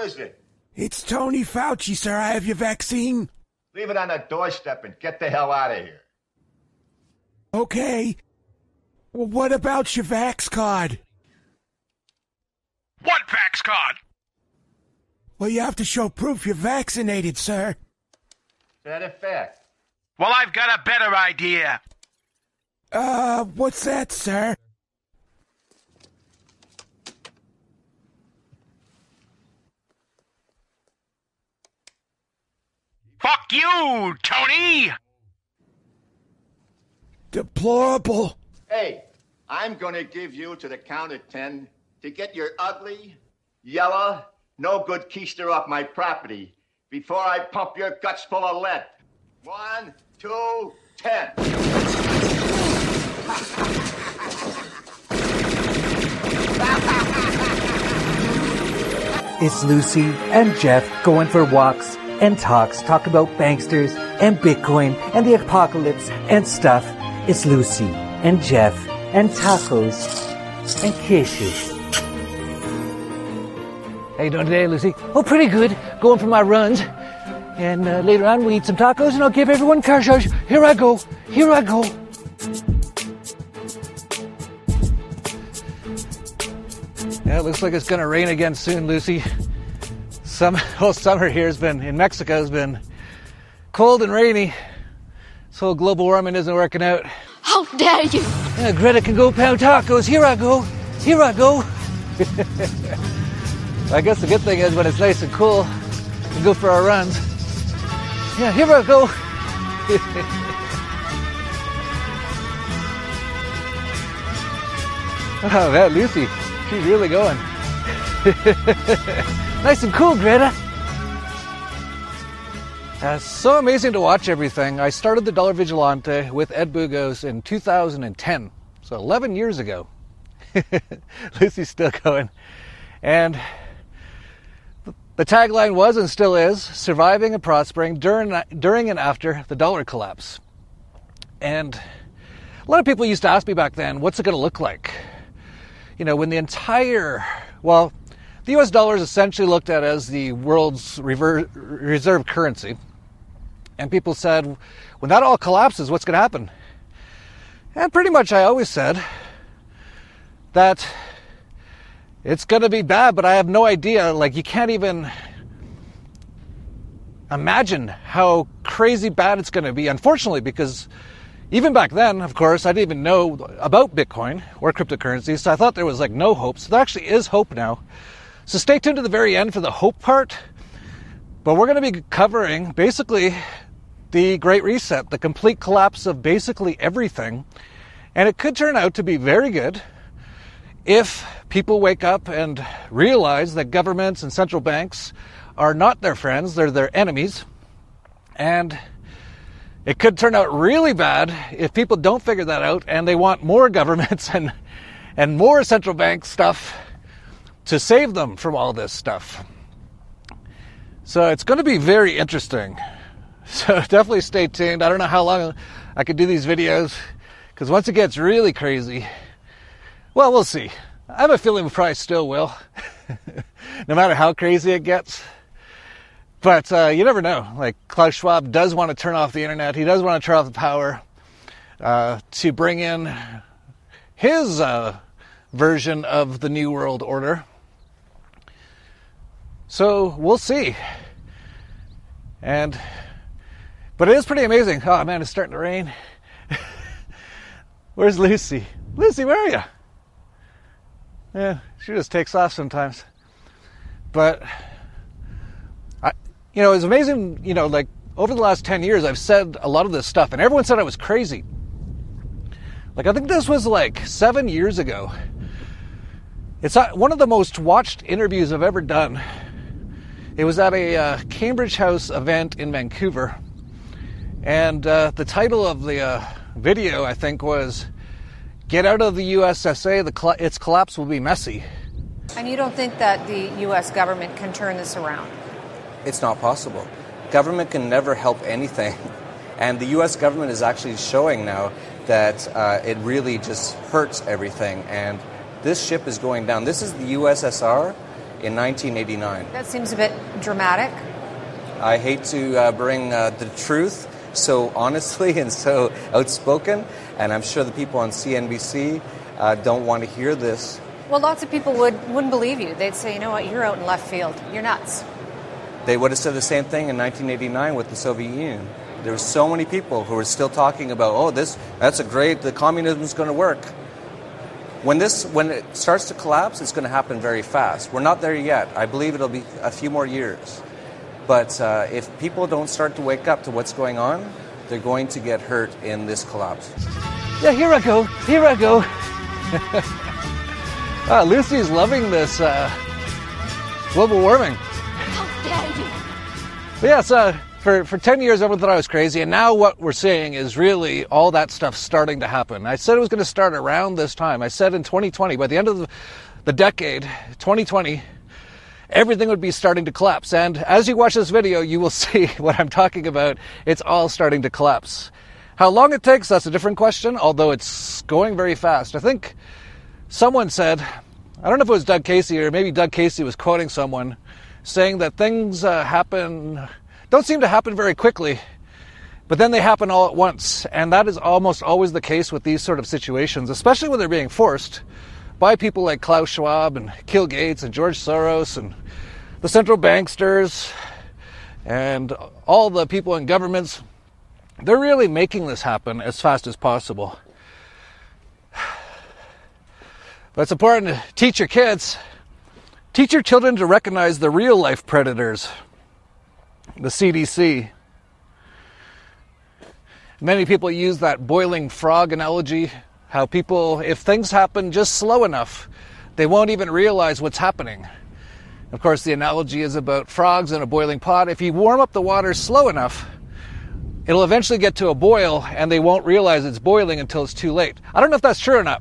is it? It's Tony Fauci, sir. I have your vaccine. Leave it on the doorstep and get the hell out of here. Okay. Well, what about your vax card? What vax card? Well, you have to show proof you're vaccinated, sir. Is that a fact? Well, I've got a better idea. Uh, what's that, sir? Fuck you, Tony! Deplorable. Hey, I'm gonna give you to the count of ten to get your ugly, yellow, no good keister off my property before I pump your guts full of lead. One, two, ten. It's Lucy and Jeff going for walks and talks, talk about banksters and Bitcoin and the apocalypse and stuff. It's Lucy and Jeff and tacos and kisses. How you doing today, Lucy? Oh, pretty good. Going for my runs. And uh, later on, we eat some tacos and I'll give everyone car. Here I go. Here I go. Yeah, it looks like it's going to rain again soon, Lucy. Some whole summer here has been in Mexico has been cold and rainy. This whole global warming isn't working out. How dare you! Yeah, Greta can go pound tacos. Here I go. Here I go. I guess the good thing is when it's nice and cool, we can go for our runs. Yeah, here I go. oh, that Lucy, she's really going. Nice and cool, Greta. Uh, so amazing to watch everything. I started the Dollar Vigilante with Ed Bugos in 2010, so 11 years ago. Lucy's still going. And the tagline was and still is surviving and prospering during, during and after the dollar collapse. And a lot of people used to ask me back then, what's it going to look like? You know, when the entire, well, the US dollar is essentially looked at as the world's reserve currency. And people said, when that all collapses, what's going to happen? And pretty much I always said that it's going to be bad, but I have no idea. Like, you can't even imagine how crazy bad it's going to be, unfortunately, because even back then, of course, I didn't even know about Bitcoin or cryptocurrencies, so I thought there was like no hope. So there actually is hope now. So stay tuned to the very end for the hope part. But we're going to be covering basically the Great Reset, the complete collapse of basically everything. And it could turn out to be very good if people wake up and realize that governments and central banks are not their friends, they're their enemies. And it could turn out really bad if people don't figure that out and they want more governments and, and more central bank stuff to save them from all this stuff. So it's going to be very interesting. So definitely stay tuned. I don't know how long I could do these videos because once it gets really crazy, well, we'll see. I have a feeling we probably still will, no matter how crazy it gets. But uh, you never know. Like Klaus Schwab does want to turn off the internet. He does want to turn off the power uh, to bring in his uh, version of the New World Order. So we'll see. And but it is pretty amazing. Oh man, it's starting to rain. Where's Lucy? Lucy, where are you? Yeah, she just takes off sometimes. But I you know, it's amazing, you know, like over the last 10 years I've said a lot of this stuff and everyone said I was crazy. Like I think this was like 7 years ago. It's uh, one of the most watched interviews I've ever done. It was at a uh, Cambridge House event in Vancouver. And uh, the title of the uh, video, I think, was Get Out of the USSA, the cl- its collapse will be messy. And you don't think that the U.S. government can turn this around? It's not possible. Government can never help anything. And the U.S. government is actually showing now that uh, it really just hurts everything. And this ship is going down. This is the USSR, in 1989. That seems a bit dramatic. I hate to uh, bring uh, the truth so honestly and so outspoken, and I'm sure the people on CNBC uh, don't want to hear this. Well, lots of people would, wouldn't believe you. They'd say, you know what, you're out in left field. You're nuts. They would have said the same thing in 1989 with the Soviet Union. There were so many people who were still talking about, oh, this, that's a great, the communism's going to work. When this, when it starts to collapse, it's going to happen very fast. We're not there yet. I believe it'll be a few more years. But uh, if people don't start to wake up to what's going on, they're going to get hurt in this collapse. Yeah, here I go. Here I go. ah, Lucy's loving this uh, global warming. How dare you! But yeah, so for, for 10 years, everyone thought I was crazy, and now what we're seeing is really all that stuff starting to happen. I said it was going to start around this time. I said in 2020, by the end of the, the decade, 2020, everything would be starting to collapse. And as you watch this video, you will see what I'm talking about. It's all starting to collapse. How long it takes, that's a different question, although it's going very fast. I think someone said, I don't know if it was Doug Casey or maybe Doug Casey was quoting someone saying that things uh, happen, don't seem to happen very quickly, but then they happen all at once. And that is almost always the case with these sort of situations, especially when they're being forced by people like Klaus Schwab and Bill Gates and George Soros and the central banksters and all the people in governments. They're really making this happen as fast as possible. But it's important to teach your kids, teach your children to recognize the real life predators, the CDC. Many people use that boiling frog analogy how people, if things happen just slow enough, they won't even realize what's happening. Of course, the analogy is about frogs in a boiling pot. If you warm up the water slow enough, it'll eventually get to a boil and they won't realize it's boiling until it's too late. I don't know if that's true or not.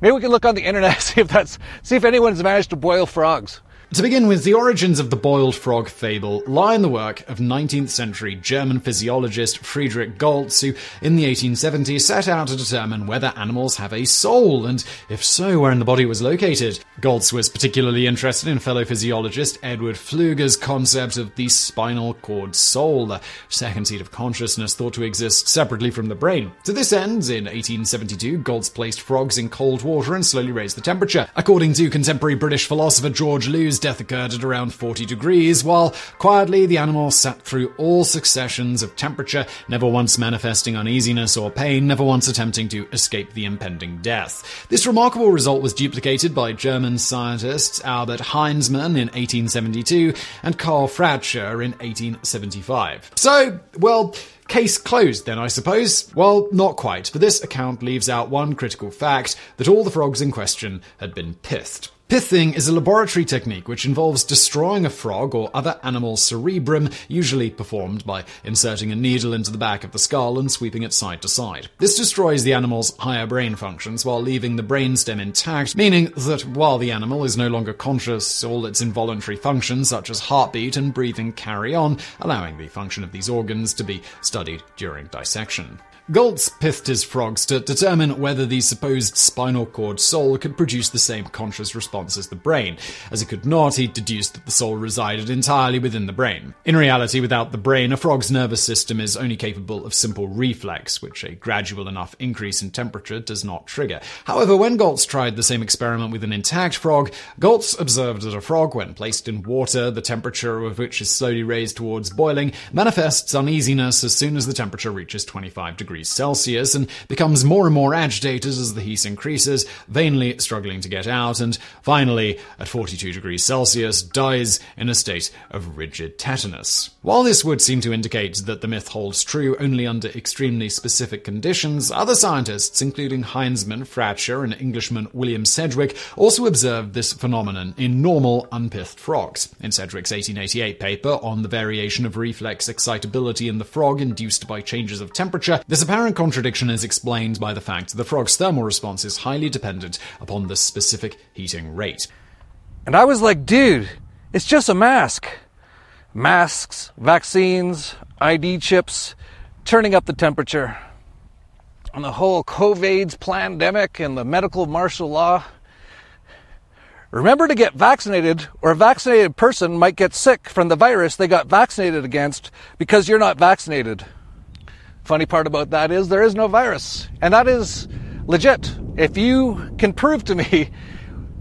Maybe we can look on the internet see if that's see if anyone's managed to boil frogs. To begin with, the origins of the boiled frog fable lie in the work of 19th century German physiologist Friedrich Goltz, who in the 1870s set out to determine whether animals have a soul, and if so, where in the body was located. Goltz was particularly interested in fellow physiologist Edward Pfluger's concept of the spinal cord soul, the second seat of consciousness thought to exist separately from the brain. To this end, in 1872, Goltz placed frogs in cold water and slowly raised the temperature. According to contemporary British philosopher George Lewes, death occurred at around 40 degrees, while quietly the animal sat through all successions of temperature, never once manifesting uneasiness or pain, never once attempting to escape the impending death. This remarkable result was duplicated by German scientists Albert Heinzmann in 1872 and Karl Fratscher in 1875. So, well, Case closed, then, I suppose? Well, not quite, for this account leaves out one critical fact that all the frogs in question had been pithed. Pithing is a laboratory technique which involves destroying a frog or other animal's cerebrum, usually performed by inserting a needle into the back of the skull and sweeping it side to side. This destroys the animal's higher brain functions while leaving the brainstem intact, meaning that while the animal is no longer conscious, all its involuntary functions, such as heartbeat and breathing, carry on, allowing the function of these organs to be studied during dissection. Goltz pithed his frogs to determine whether the supposed spinal cord soul could produce the same conscious response as the brain. As it could not, he deduced that the soul resided entirely within the brain. In reality, without the brain, a frog's nervous system is only capable of simple reflex, which a gradual enough increase in temperature does not trigger. However, when Goltz tried the same experiment with an intact frog, Goltz observed that a frog, when placed in water, the temperature of which is slowly raised towards boiling, manifests uneasiness as soon as the temperature reaches 25 degrees degrees Celsius and becomes more and more agitated as the heat increases, vainly struggling to get out, and finally, at 42 degrees Celsius, dies in a state of rigid tetanus. While this would seem to indicate that the myth holds true only under extremely specific conditions, other scientists, including Heinzmann, Fratscher, and Englishman William Sedgwick, also observed this phenomenon in normal, unpithed frogs. In Sedgwick's 1888 paper on the variation of reflex excitability in the frog induced by changes of temperature, this apparent contradiction is explained by the fact that the frog's thermal response is highly dependent upon the specific heating rate. And I was like, dude, it's just a mask. Masks, vaccines, ID chips, turning up the temperature. And the whole COVID's pandemic and the medical martial law. Remember to get vaccinated, or a vaccinated person might get sick from the virus they got vaccinated against because you're not vaccinated. Funny part about that is there is no virus, and that is legit. If you can prove to me,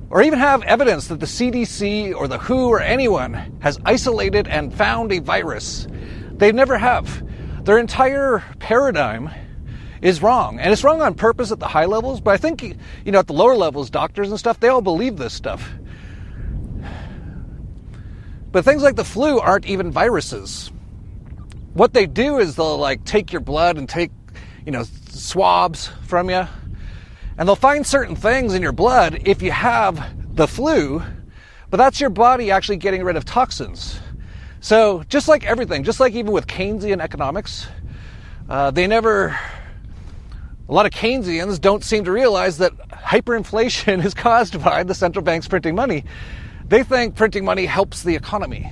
or even have evidence that the CDC or the WHO or anyone has isolated and found a virus, they never have. Their entire paradigm is wrong. And it's wrong on purpose at the high levels, but I think, you know, at the lower levels, doctors and stuff, they all believe this stuff. But things like the flu aren't even viruses. What they do is they'll like take your blood and take, you know, swabs from you. And they'll find certain things in your blood if you have the flu, but that's your body actually getting rid of toxins. So, just like everything, just like even with Keynesian economics, uh, they never a lot of Keynesians don't seem to realize that hyperinflation is caused by the central banks printing money. They think printing money helps the economy.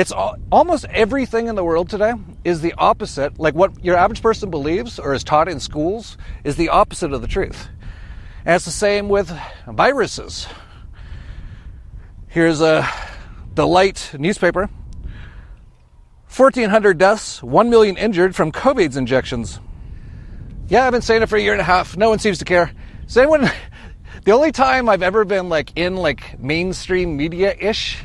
It's all, almost everything in the world today is the opposite. Like what your average person believes or is taught in schools is the opposite of the truth. And it's the same with viruses. Here's a the Light newspaper. 1,400 deaths, 1 million injured from COVID's injections. Yeah, I've been saying it for a year and a half. No one seems to care. Does anyone? The only time I've ever been like in like mainstream media ish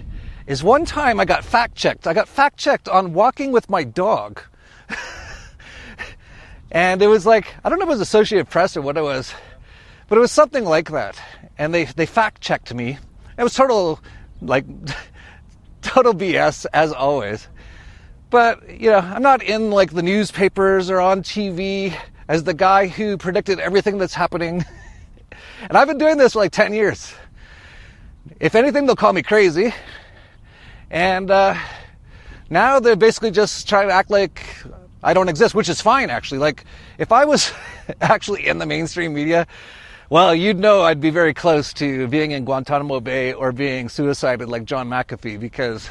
is one time I got fact checked. I got fact checked on walking with my dog. and it was like, I don't know if it was Associated Press or what it was, but it was something like that. And they, they fact checked me. It was total, like, total BS as always. But, you know, I'm not in like the newspapers or on TV as the guy who predicted everything that's happening. and I've been doing this for like 10 years. If anything, they'll call me crazy. And uh, now they're basically just trying to act like I don't exist, which is fine actually. Like, if I was actually in the mainstream media, well, you'd know I'd be very close to being in Guantanamo Bay or being suicided like John McAfee because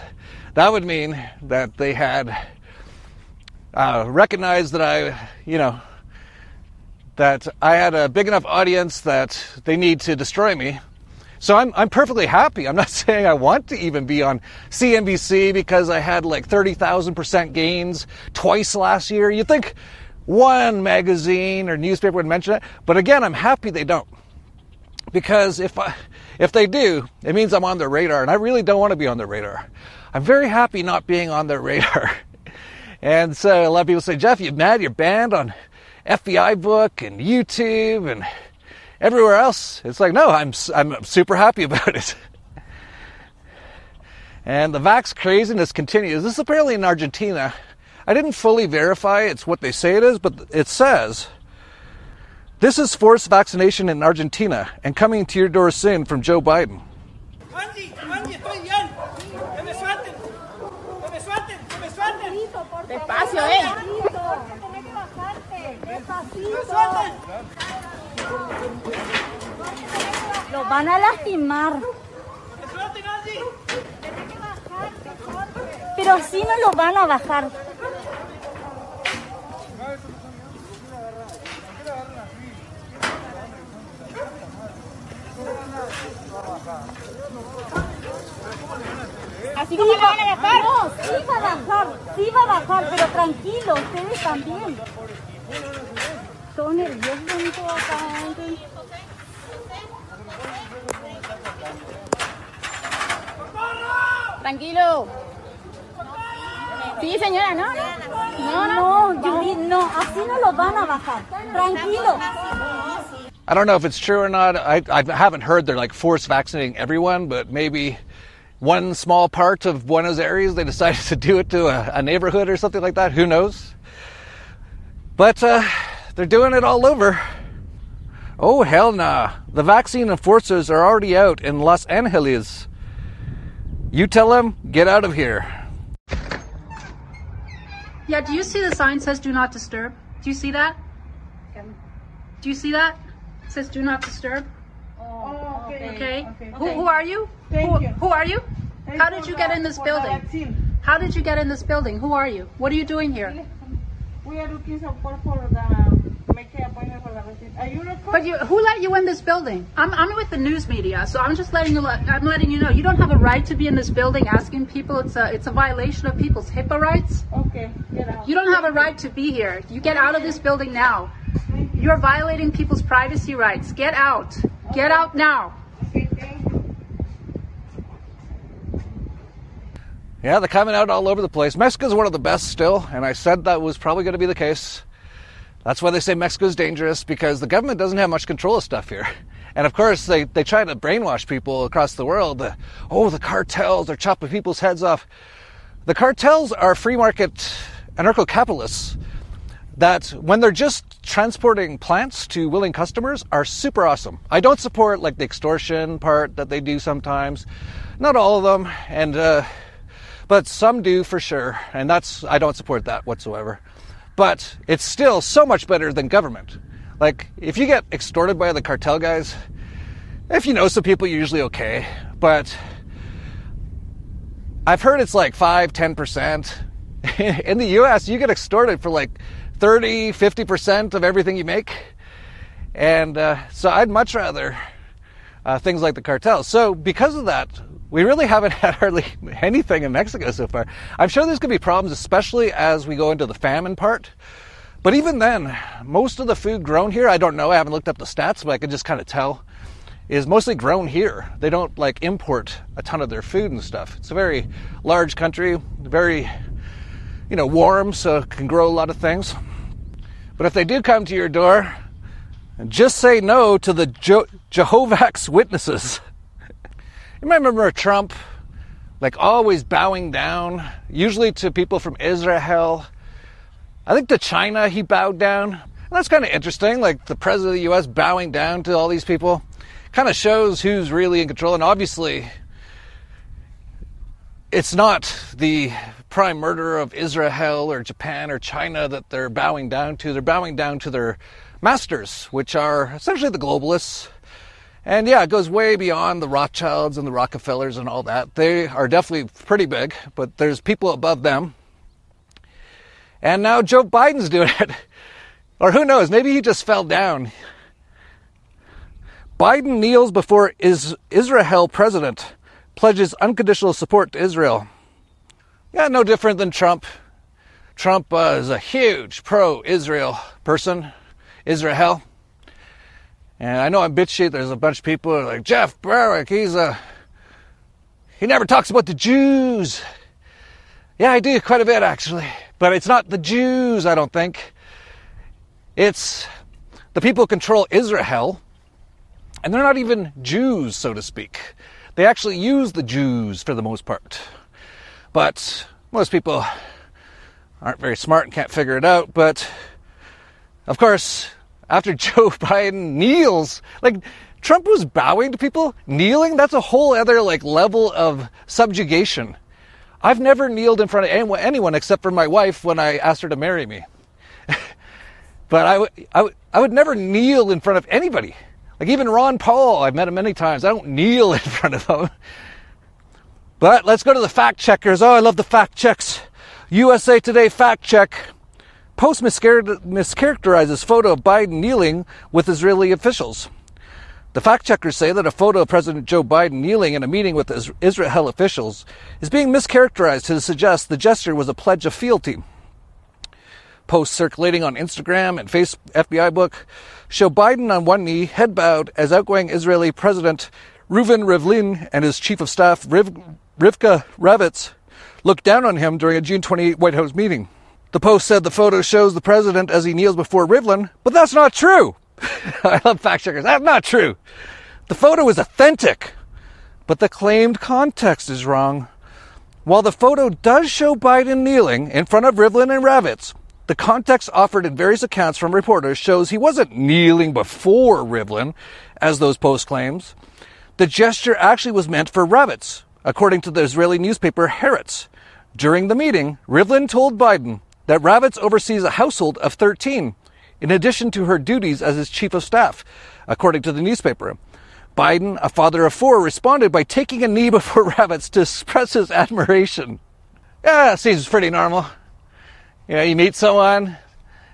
that would mean that they had uh, recognized that I, you know, that I had a big enough audience that they need to destroy me. So I'm, I'm perfectly happy. I'm not saying I want to even be on CNBC because I had like 30,000% gains twice last year. You'd think one magazine or newspaper would mention it, but again, I'm happy they don't. Because if I, if they do, it means I'm on their radar, and I really don't want to be on their radar. I'm very happy not being on their radar. And so a lot of people say, Jeff, you're mad? You're banned on FBI book and YouTube and everywhere else. It's like, no, I'm, I'm super happy about it. and the vax craziness continues. This is apparently in Argentina. I didn't fully verify it's what they say it is, but it says this is forced vaccination in Argentina and coming to your door soon from Joe Biden. Despacio, eh. Los van a lastimar. Pero si no los van a bajar. Así como la van a bajar. No, sí va a bajar, sí va a bajar, pero tranquilo, ustedes también. Todo nervioso bonito acá. Tranquilo. Sí, señora, ¿no? No, no, Judy, no, así no lo van a bajar. Tranquilo. I don't know if it's true or not. I, I haven't heard they're like force vaccinating everyone, but maybe one small part of Buenos Aires they decided to do it to a, a neighborhood or something like that. Who knows? But uh, they're doing it all over. Oh, hell nah. The vaccine enforcers are already out in Los Angeles. You tell them, get out of here. Yeah, do you see the sign says do not disturb? Do you see that? Do you see that? It says do not disturb. Oh, okay. Okay. Okay. Who, who are you? Thank who, you. who are you? Thank How did you get in this building? vaccine. How did you get in this building? Who are you? What are you doing here? We are looking support for the But you, who let you in this building? I'm, I'm with the news media, so I'm just letting you. let- I'm letting you know you don't have a right to be in this building asking people. It's a it's a violation of people's HIPAA rights. Okay, get out. You don't have a right to be here. You get out of this building now. You're violating people's privacy rights. Get out. Get out now. Yeah, they're coming out all over the place. Mexico's one of the best still, and I said that was probably going to be the case. That's why they say Mexico's dangerous because the government doesn't have much control of stuff here. And of course, they, they try to brainwash people across the world. oh, the cartels are chopping people's heads off. The cartels are free market anarcho capitalists that, when they're just transporting plants to willing customers, are super awesome. I don't support like the extortion part that they do sometimes. Not all of them. And, uh, but some do for sure. And that's, I don't support that whatsoever. But it's still so much better than government. Like, if you get extorted by the cartel guys, if you know some people, you're usually okay. But I've heard it's like 5, 10%. In the US, you get extorted for like 30, 50% of everything you make. And uh, so I'd much rather uh, things like the cartels. So because of that, we really haven't had hardly anything in Mexico so far. I'm sure there's going to be problems, especially as we go into the famine part. But even then, most of the food grown here, I don't know, I haven't looked up the stats, but I can just kind of tell, is mostly grown here. They don't like import a ton of their food and stuff. It's a very large country, very, you know, warm, so can grow a lot of things. But if they do come to your door, just say no to the Je- Jehovah's Witnesses. You might remember Trump, like always bowing down, usually to people from Israel. I think to China he bowed down. And that's kind of interesting, like the president of the US bowing down to all these people. Kind of shows who's really in control. And obviously, it's not the prime murderer of Israel or Japan or China that they're bowing down to. They're bowing down to their masters, which are essentially the globalists. And yeah, it goes way beyond the Rothschilds and the Rockefellers and all that. They are definitely pretty big, but there's people above them. And now Joe Biden's doing it. Or who knows, maybe he just fell down. Biden kneels before is Israel president, pledges unconditional support to Israel. Yeah, no different than Trump. Trump uh, is a huge pro Israel person, Israel. And I know I'm bitch. There's a bunch of people are like, Jeff Berwick, he's a. He never talks about the Jews. Yeah, I do quite a bit actually. But it's not the Jews, I don't think. It's the people who control Israel, and they're not even Jews, so to speak. They actually use the Jews for the most part. But most people aren't very smart and can't figure it out. But of course, after Joe Biden kneels, like Trump was bowing to people, kneeling, that's a whole other like level of subjugation. I've never kneeled in front of anyone, except for my wife when I asked her to marry me. but I would, I would never kneel in front of anybody. Like even Ron Paul, I've met him many times. I don't kneel in front of him. But let's go to the fact checkers. Oh, I love the fact checks. USA Today fact check. Post mischar- mischaracterizes photo of Biden kneeling with Israeli officials. The fact checkers say that a photo of President Joe Biden kneeling in a meeting with Is- Israel officials is being mischaracterized to suggest the gesture was a pledge of fealty. Posts circulating on Instagram and face FBI book show Biden on one knee, head bowed, as outgoing Israeli President Reuven Rivlin and his chief of staff Riv- Rivka Ravitz looked down on him during a June 28 White House meeting. The Post said the photo shows the president as he kneels before Rivlin, but that's not true. I love fact checkers. That's not true. The photo is authentic, but the claimed context is wrong. While the photo does show Biden kneeling in front of Rivlin and Ravitz, the context offered in various accounts from reporters shows he wasn't kneeling before Rivlin, as those posts claims. The gesture actually was meant for Ravitz, according to the Israeli newspaper Haaretz. During the meeting, Rivlin told Biden that Ravitz oversees a household of 13, in addition to her duties as his chief of staff, according to the newspaper. Biden, a father of four, responded by taking a knee before Ravitz to express his admiration. Yeah, seems pretty normal. You know, you meet someone,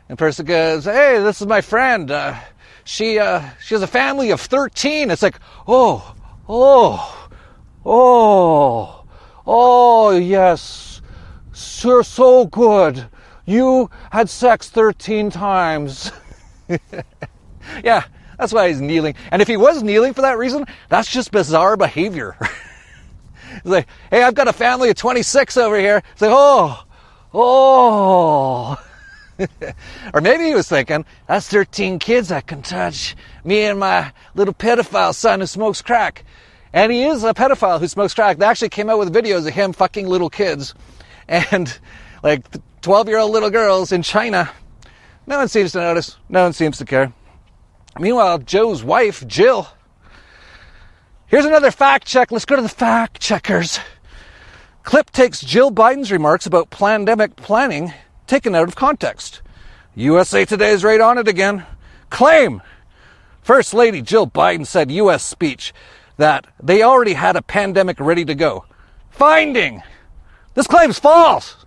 And person goes, "Hey, this is my friend. Uh, she uh, she has a family of 13." It's like, "Oh, oh, oh, oh, yes, sir, so good. You had sex 13 times." yeah, that's why he's kneeling. And if he was kneeling for that reason, that's just bizarre behavior. He's like, hey, I've got a family of 26 over here. It's like, oh, oh. or maybe he was thinking, that's 13 kids I can touch. Me and my little pedophile son who smokes crack. And he is a pedophile who smokes crack. They actually came out with videos of him fucking little kids. And like 12 year old little girls in China. No one seems to notice. No one seems to care. Meanwhile, Joe's wife, Jill, Here's another fact check. Let's go to the fact checkers. Clip takes Jill Biden's remarks about pandemic planning taken out of context. USA Today is right on it again. Claim First Lady Jill Biden said U.S. speech that they already had a pandemic ready to go. Finding this claim's false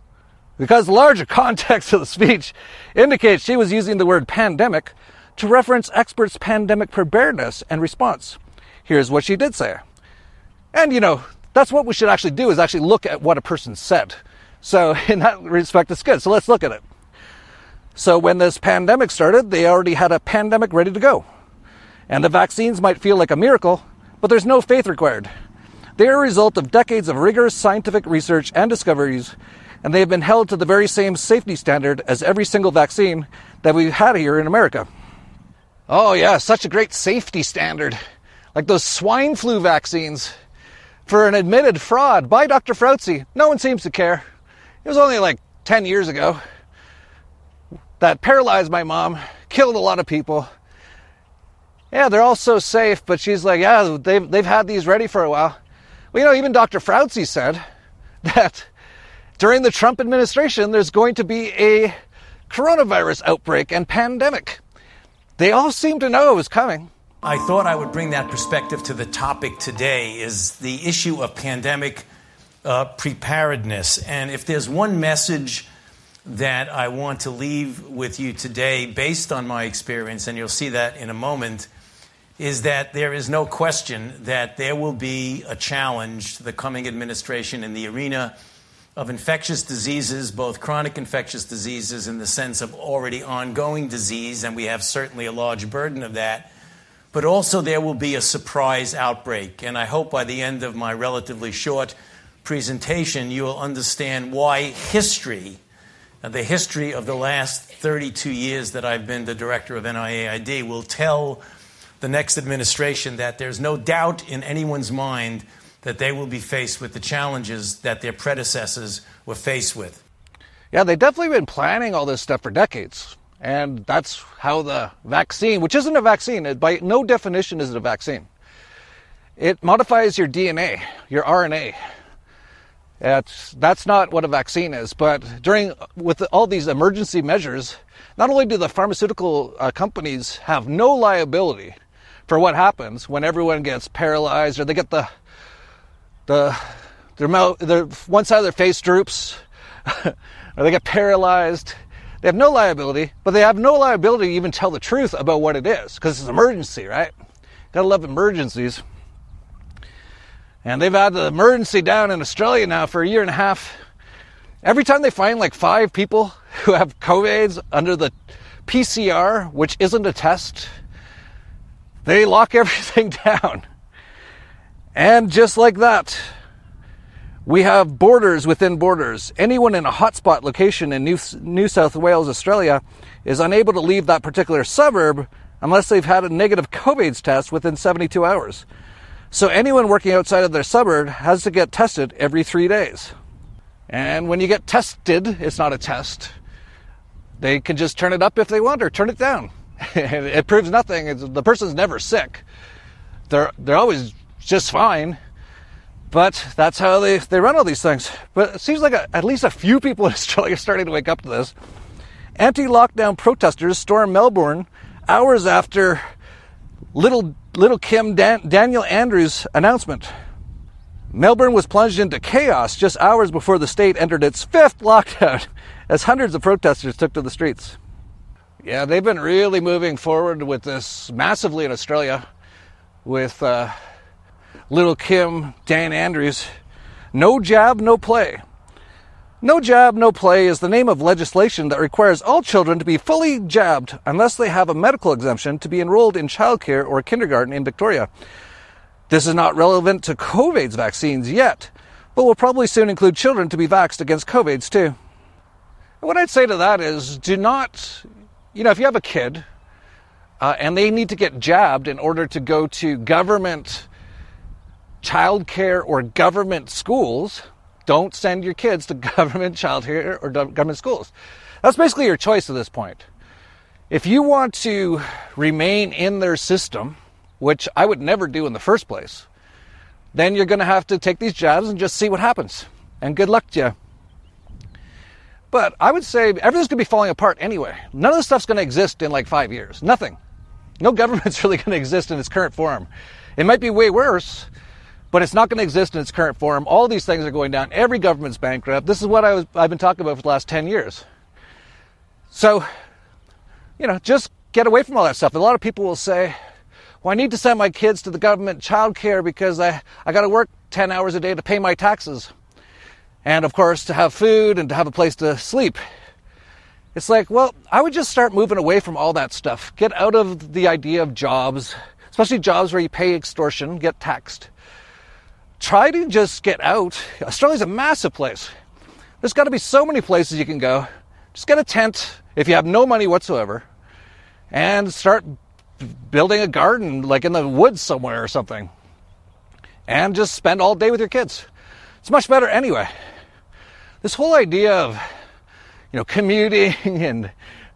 because the larger context of the speech indicates she was using the word pandemic to reference experts' pandemic preparedness and response here's what she did say. And, you know, that's what we should actually do is actually look at what a person said. So, in that respect, it's good. So, let's look at it. So, when this pandemic started, they already had a pandemic ready to go. And the vaccines might feel like a miracle, but there's no faith required. They are a result of decades of rigorous scientific research and discoveries, and they have been held to the very same safety standard as every single vaccine that we've had here in America. Oh, yeah, such a great safety standard like those swine flu vaccines for an admitted fraud by Dr. Fauci. No one seems to care. It was only like 10 years ago that paralyzed my mom, killed a lot of people. Yeah, they're all so safe, but she's like, yeah, they've, they've had these ready for a while. Well, you know, even Dr. Fauci said that during the Trump administration, there's going to be a coronavirus outbreak and pandemic. They all seem to know it was coming. I thought I would bring that perspective to the topic today is the issue of pandemic uh, preparedness. And if there's one message that I want to leave with you today based on my experience, and you'll see that in a moment, is that there is no question that there will be a challenge to the coming administration in the arena of infectious diseases, both chronic infectious diseases in the sense of already ongoing disease, and we have certainly a large burden of that but also there will be a surprise outbreak. And I hope by the end of my relatively short presentation, you will understand why history, uh, the history of the last 32 years that I've been the director of NIAID, will tell the next administration that there's no doubt in anyone's mind that they will be faced with the challenges that their predecessors were faced with. Yeah, they've definitely been planning all this stuff for decades. And that's how the vaccine, which isn't a vaccine, by no definition is it a vaccine. It modifies your DNA, your RNA. That's, that's not what a vaccine is. But during, with all these emergency measures, not only do the pharmaceutical uh, companies have no liability for what happens when everyone gets paralyzed or they get the, the, their mouth, their, one side of their face droops, or they get paralyzed, they have no liability, but they have no liability to even tell the truth about what it is because it's an emergency, right? Gotta love emergencies. And they've had the emergency down in Australia now for a year and a half. Every time they find like five people who have COVIDs under the PCR, which isn't a test, they lock everything down. And just like that, we have borders within borders. Anyone in a hotspot location in New, New South Wales, Australia, is unable to leave that particular suburb unless they've had a negative COVID test within 72 hours. So anyone working outside of their suburb has to get tested every three days. And when you get tested, it's not a test. They can just turn it up if they want or turn it down. it proves nothing. It's, the person's never sick. They're, they're always just fine. But that's how they, they run all these things. But it seems like a, at least a few people in Australia are starting to wake up to this. Anti lockdown protesters storm Melbourne hours after little, little Kim Dan, Daniel Andrews' announcement. Melbourne was plunged into chaos just hours before the state entered its fifth lockdown as hundreds of protesters took to the streets. Yeah, they've been really moving forward with this massively in Australia with uh, little Kim, Dan Andrews. No jab, no play. No jab, no play is the name of legislation that requires all children to be fully jabbed unless they have a medical exemption to be enrolled in childcare or kindergarten in Victoria. This is not relevant to COVID's vaccines yet, but will probably soon include children to be vaxxed against COVID's too. And what I'd say to that is do not, you know, if you have a kid uh, and they need to get jabbed in order to go to government childcare or government schools, don't send your kids to government childcare or government schools. That's basically your choice at this point. If you want to remain in their system, which I would never do in the first place, then you're going to have to take these jabs and just see what happens. And good luck to you. But I would say everything's going to be falling apart anyway. None of this stuff's going to exist in like five years. Nothing. No government's really going to exist in its current form. It might be way worse, but it's not going to exist in its current form. All these things are going down. Every government's bankrupt. This is what I was, I've been talking about for the last 10 years. So, you know, just get away from all that stuff. A lot of people will say, well, I need to send my kids to the government childcare because I, I got to work 10 hours a day to pay my taxes. And of course, to have food and to have a place to sleep. It's like, well, I would just start moving away from all that stuff. Get out of the idea of jobs, especially jobs where you pay extortion, get taxed try to just get out. Australia's a massive place. There's got to be so many places you can go. Just get a tent if you have no money whatsoever and start building a garden like in the woods somewhere or something. And just spend all day with your kids. It's much better anyway. This whole idea of you know commuting and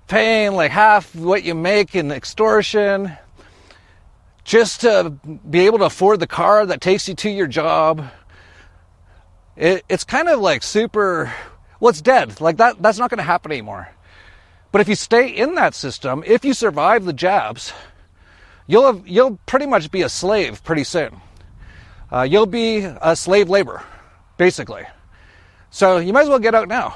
paying like half what you make in extortion just to be able to afford the car that takes you to your job. It, it's kind of like super, well, it's dead. Like that, that's not going to happen anymore. But if you stay in that system, if you survive the jabs, you'll have, you'll pretty much be a slave pretty soon. Uh, you'll be a slave labor, basically. So you might as well get out now.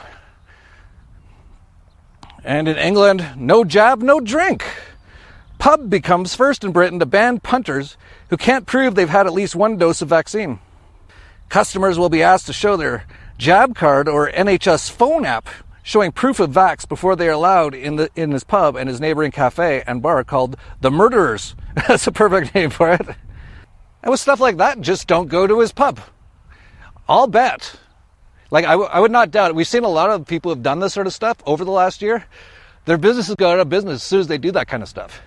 And in England, no jab, no drink. Pub becomes first in Britain to ban punters who can't prove they've had at least one dose of vaccine. Customers will be asked to show their jab card or NHS phone app showing proof of vax before they are allowed in the in his pub and his neighboring cafe and bar called the Murderers. That's a perfect name for it. And with stuff like that, just don't go to his pub. I'll bet. Like I, w- I would not doubt it. We've seen a lot of people who've done this sort of stuff over the last year. Their businesses go out of business as soon as they do that kind of stuff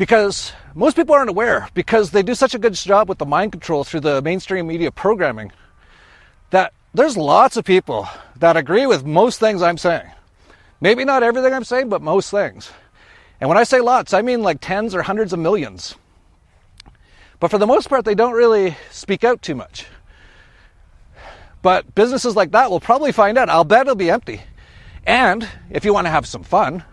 because most people aren't aware because they do such a good job with the mind control through the mainstream media programming that there's lots of people that agree with most things I'm saying. Maybe not everything I'm saying, but most things. And when I say lots, I mean like tens or hundreds of millions. But for the most part, they don't really speak out too much. But businesses like that will probably find out. I'll bet it'll be empty. And if you want to have some fun,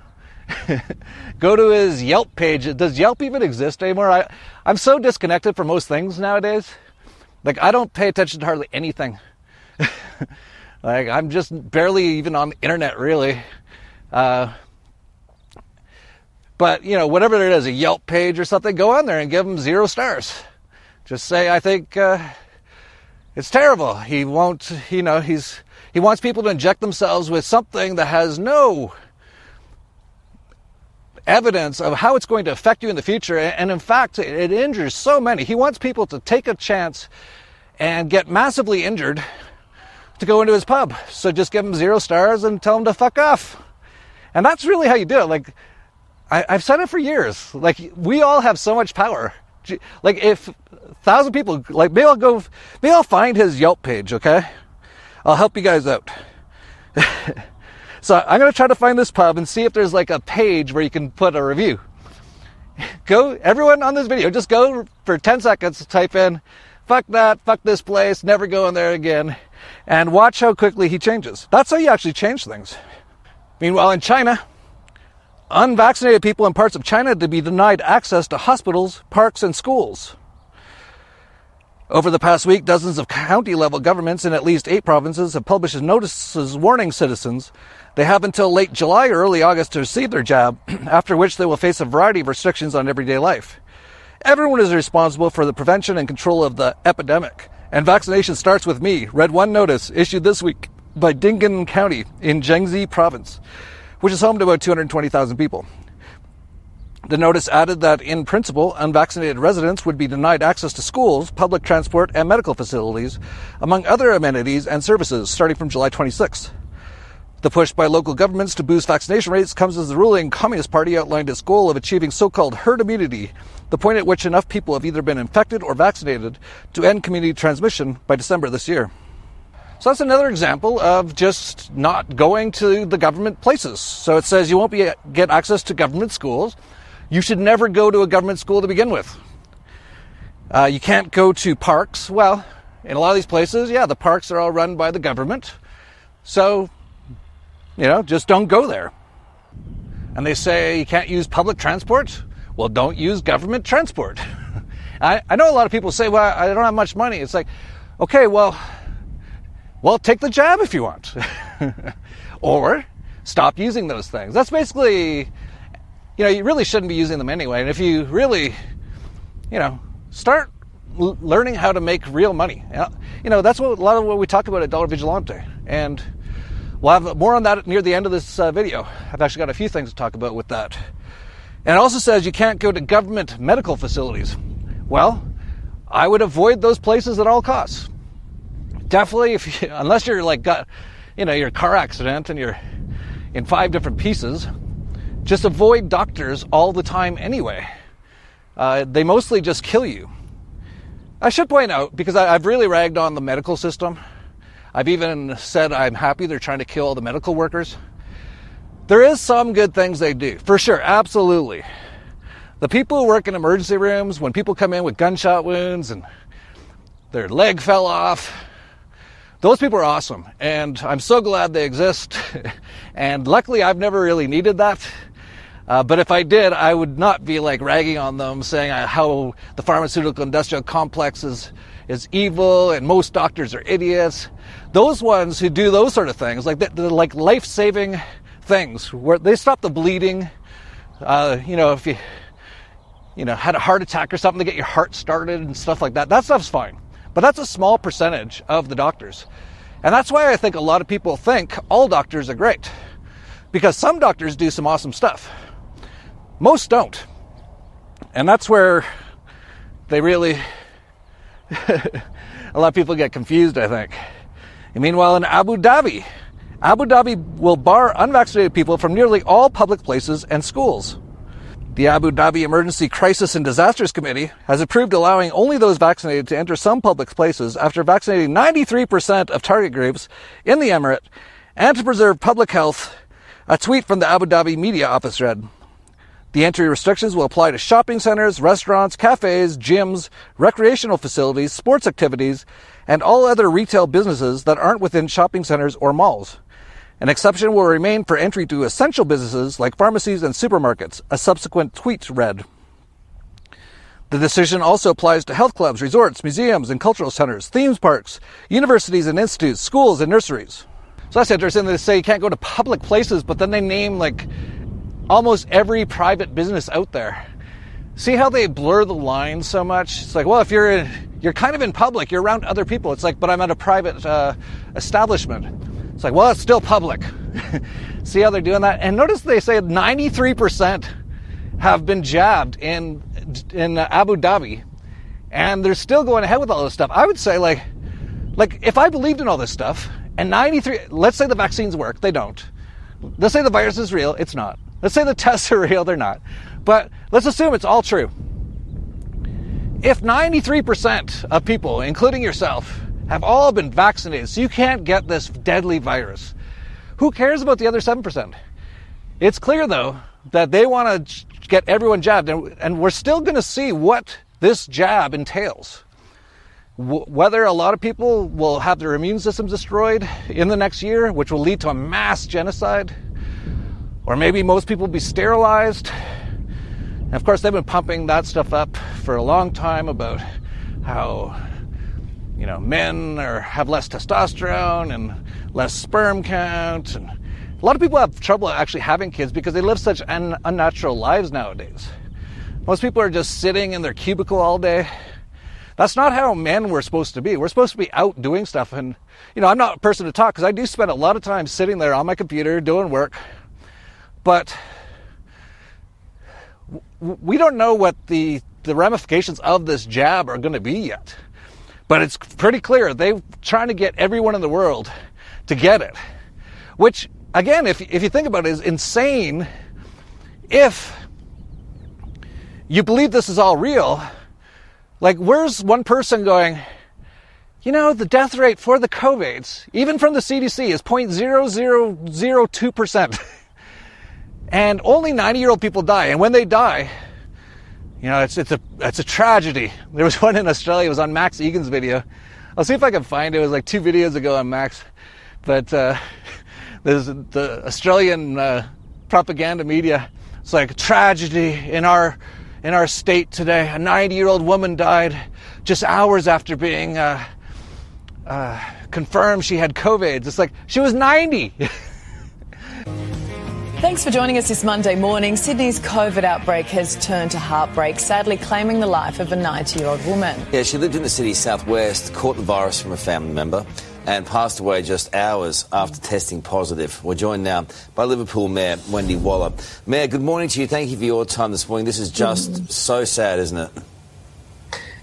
Go to his Yelp page. Does Yelp even exist anymore? I, I'm so disconnected from most things nowadays. Like, I don't pay attention to hardly anything. like, I'm just barely even on the internet, really. Uh, but, you know, whatever it is, a Yelp page or something, go on there and give him zero stars. Just say, I think uh, it's terrible. He won't, you know, he's he wants people to inject themselves with something that has no evidence of how it's going to affect you in the future. And in fact, it injures so many. He wants people to take a chance and get massively injured to go into his pub. So just give him zero stars and tell him to fuck off. And that's really how you do it. Like, I, have said it for years. Like, we all have so much power. Like, if a thousand people, like, maybe I'll go, maybe I'll find his Yelp page, okay? I'll help you guys out. So I'm going to try to find this pub and see if there's like a page where you can put a review. Go, everyone on this video, just go for 10 seconds, type in, fuck that, fuck this place, never go in there again, and watch how quickly he changes. That's how you actually change things. Meanwhile, in China, unvaccinated people in parts of China to be denied access to hospitals, parks, and schools. Over the past week, dozens of county level governments in at least eight provinces have published notices warning citizens they have until late July or early August to receive their jab, after which they will face a variety of restrictions on everyday life. Everyone is responsible for the prevention and control of the epidemic, and vaccination starts with me, read one notice issued this week by Dingnan County in Jiangxi Province, which is home to about 220,000 people. The notice added that, in principle, unvaccinated residents would be denied access to schools, public transport, and medical facilities, among other amenities and services, starting from July 26. The push by local governments to boost vaccination rates comes as the ruling Communist Party outlined its goal of achieving so called herd immunity, the point at which enough people have either been infected or vaccinated to end community transmission by December this year. So that's another example of just not going to the government places. So it says you won't be, get access to government schools you should never go to a government school to begin with. Uh, you can't go to parks. Well, in a lot of these places, yeah, the parks are all run by the government. So, you know, just don't go there. And they say you can't use public transport. Well, don't use government transport. I, I know a lot of people say, well, I don't have much money. It's like, okay, well, well, take the jab if you want. or stop using those things. That's basically you know, you really shouldn't be using them anyway. And if you really, you know, start l- learning how to make real money, you know, that's what a lot of what we talk about at Dollar Vigilante. And we'll have more on that near the end of this uh, video. I've actually got a few things to talk about with that. And it also says you can't go to government medical facilities. Well, I would avoid those places at all costs. Definitely, if you, unless you're like got, you know, your car accident and you're in five different pieces, just avoid doctors all the time anyway. Uh, they mostly just kill you. I should point out, because I, I've really ragged on the medical system, I've even said I'm happy they're trying to kill all the medical workers. There is some good things they do, for sure, absolutely. The people who work in emergency rooms, when people come in with gunshot wounds and their leg fell off, those people are awesome. And I'm so glad they exist. and luckily, I've never really needed that. Uh, but if I did, I would not be like ragging on them, saying uh, how the pharmaceutical industrial complex is, is evil and most doctors are idiots. Those ones who do those sort of things, like the, the like life saving things, where they stop the bleeding. Uh, you know, if you you know had a heart attack or something to get your heart started and stuff like that, that stuff's fine. But that's a small percentage of the doctors, and that's why I think a lot of people think all doctors are great, because some doctors do some awesome stuff. Most don't. And that's where they really, a lot of people get confused, I think. And meanwhile, in Abu Dhabi, Abu Dhabi will bar unvaccinated people from nearly all public places and schools. The Abu Dhabi Emergency Crisis and Disasters Committee has approved allowing only those vaccinated to enter some public places after vaccinating 93% of target groups in the emirate and to preserve public health. A tweet from the Abu Dhabi media office read, the entry restrictions will apply to shopping centers, restaurants, cafes, gyms, recreational facilities, sports activities, and all other retail businesses that aren't within shopping centers or malls. An exception will remain for entry to essential businesses like pharmacies and supermarkets, a subsequent tweet read. The decision also applies to health clubs, resorts, museums, and cultural centers, themes parks, universities and institutes, schools and nurseries. So that's interesting. They say you can't go to public places, but then they name like almost every private business out there. See how they blur the line so much? It's like, well, if you're in, you're kind of in public, you're around other people. It's like, but I'm at a private uh, establishment. It's like, well, it's still public. See how they're doing that? And notice they say 93% have been jabbed in in Abu Dhabi, and they're still going ahead with all this stuff. I would say, like, like if I believed in all this stuff, and 93, let's say the vaccines work, they don't. Let's say the virus is real, it's not. Let's say the tests are real, they're not. But let's assume it's all true. If 93% of people, including yourself, have all been vaccinated, so you can't get this deadly virus, who cares about the other 7%? It's clear, though, that they want to get everyone jabbed, and we're still going to see what this jab entails. Whether a lot of people will have their immune systems destroyed in the next year, which will lead to a mass genocide, or maybe most people be sterilized. And of course, they've been pumping that stuff up for a long time about how you know, men are have less testosterone and less sperm count, and a lot of people have trouble actually having kids because they live such un- unnatural lives nowadays. Most people are just sitting in their cubicle all day. That's not how men were supposed to be. We're supposed to be out doing stuff. And, you know, I'm not a person to talk because I do spend a lot of time sitting there on my computer doing work. But we don't know what the, the ramifications of this jab are going to be yet. But it's pretty clear they're trying to get everyone in the world to get it. Which, again, if, if you think about it, is insane if you believe this is all real. Like, where's one person going, you know, the death rate for the COVIDs, even from the CDC, is 0.0002%. and only 90 year old people die. And when they die, you know, it's, it's, a, it's a tragedy. There was one in Australia, it was on Max Igan's video. I'll see if I can find it. It was like two videos ago on Max. But uh, there's the Australian uh, propaganda media. It's like a tragedy in our in our state today. A 90 year old woman died just hours after being uh, uh, confirmed she had COVID. It's like she was 90. Thanks for joining us this Monday morning. Sydney's COVID outbreak has turned to heartbreak, sadly claiming the life of a 90 year old woman. Yeah, she lived in the city's southwest, caught the virus from a family member, and passed away just hours after testing positive. We're joined now by Liverpool Mayor Wendy Waller. Mayor, good morning to you. Thank you for your time this morning. This is just mm-hmm. so sad, isn't it?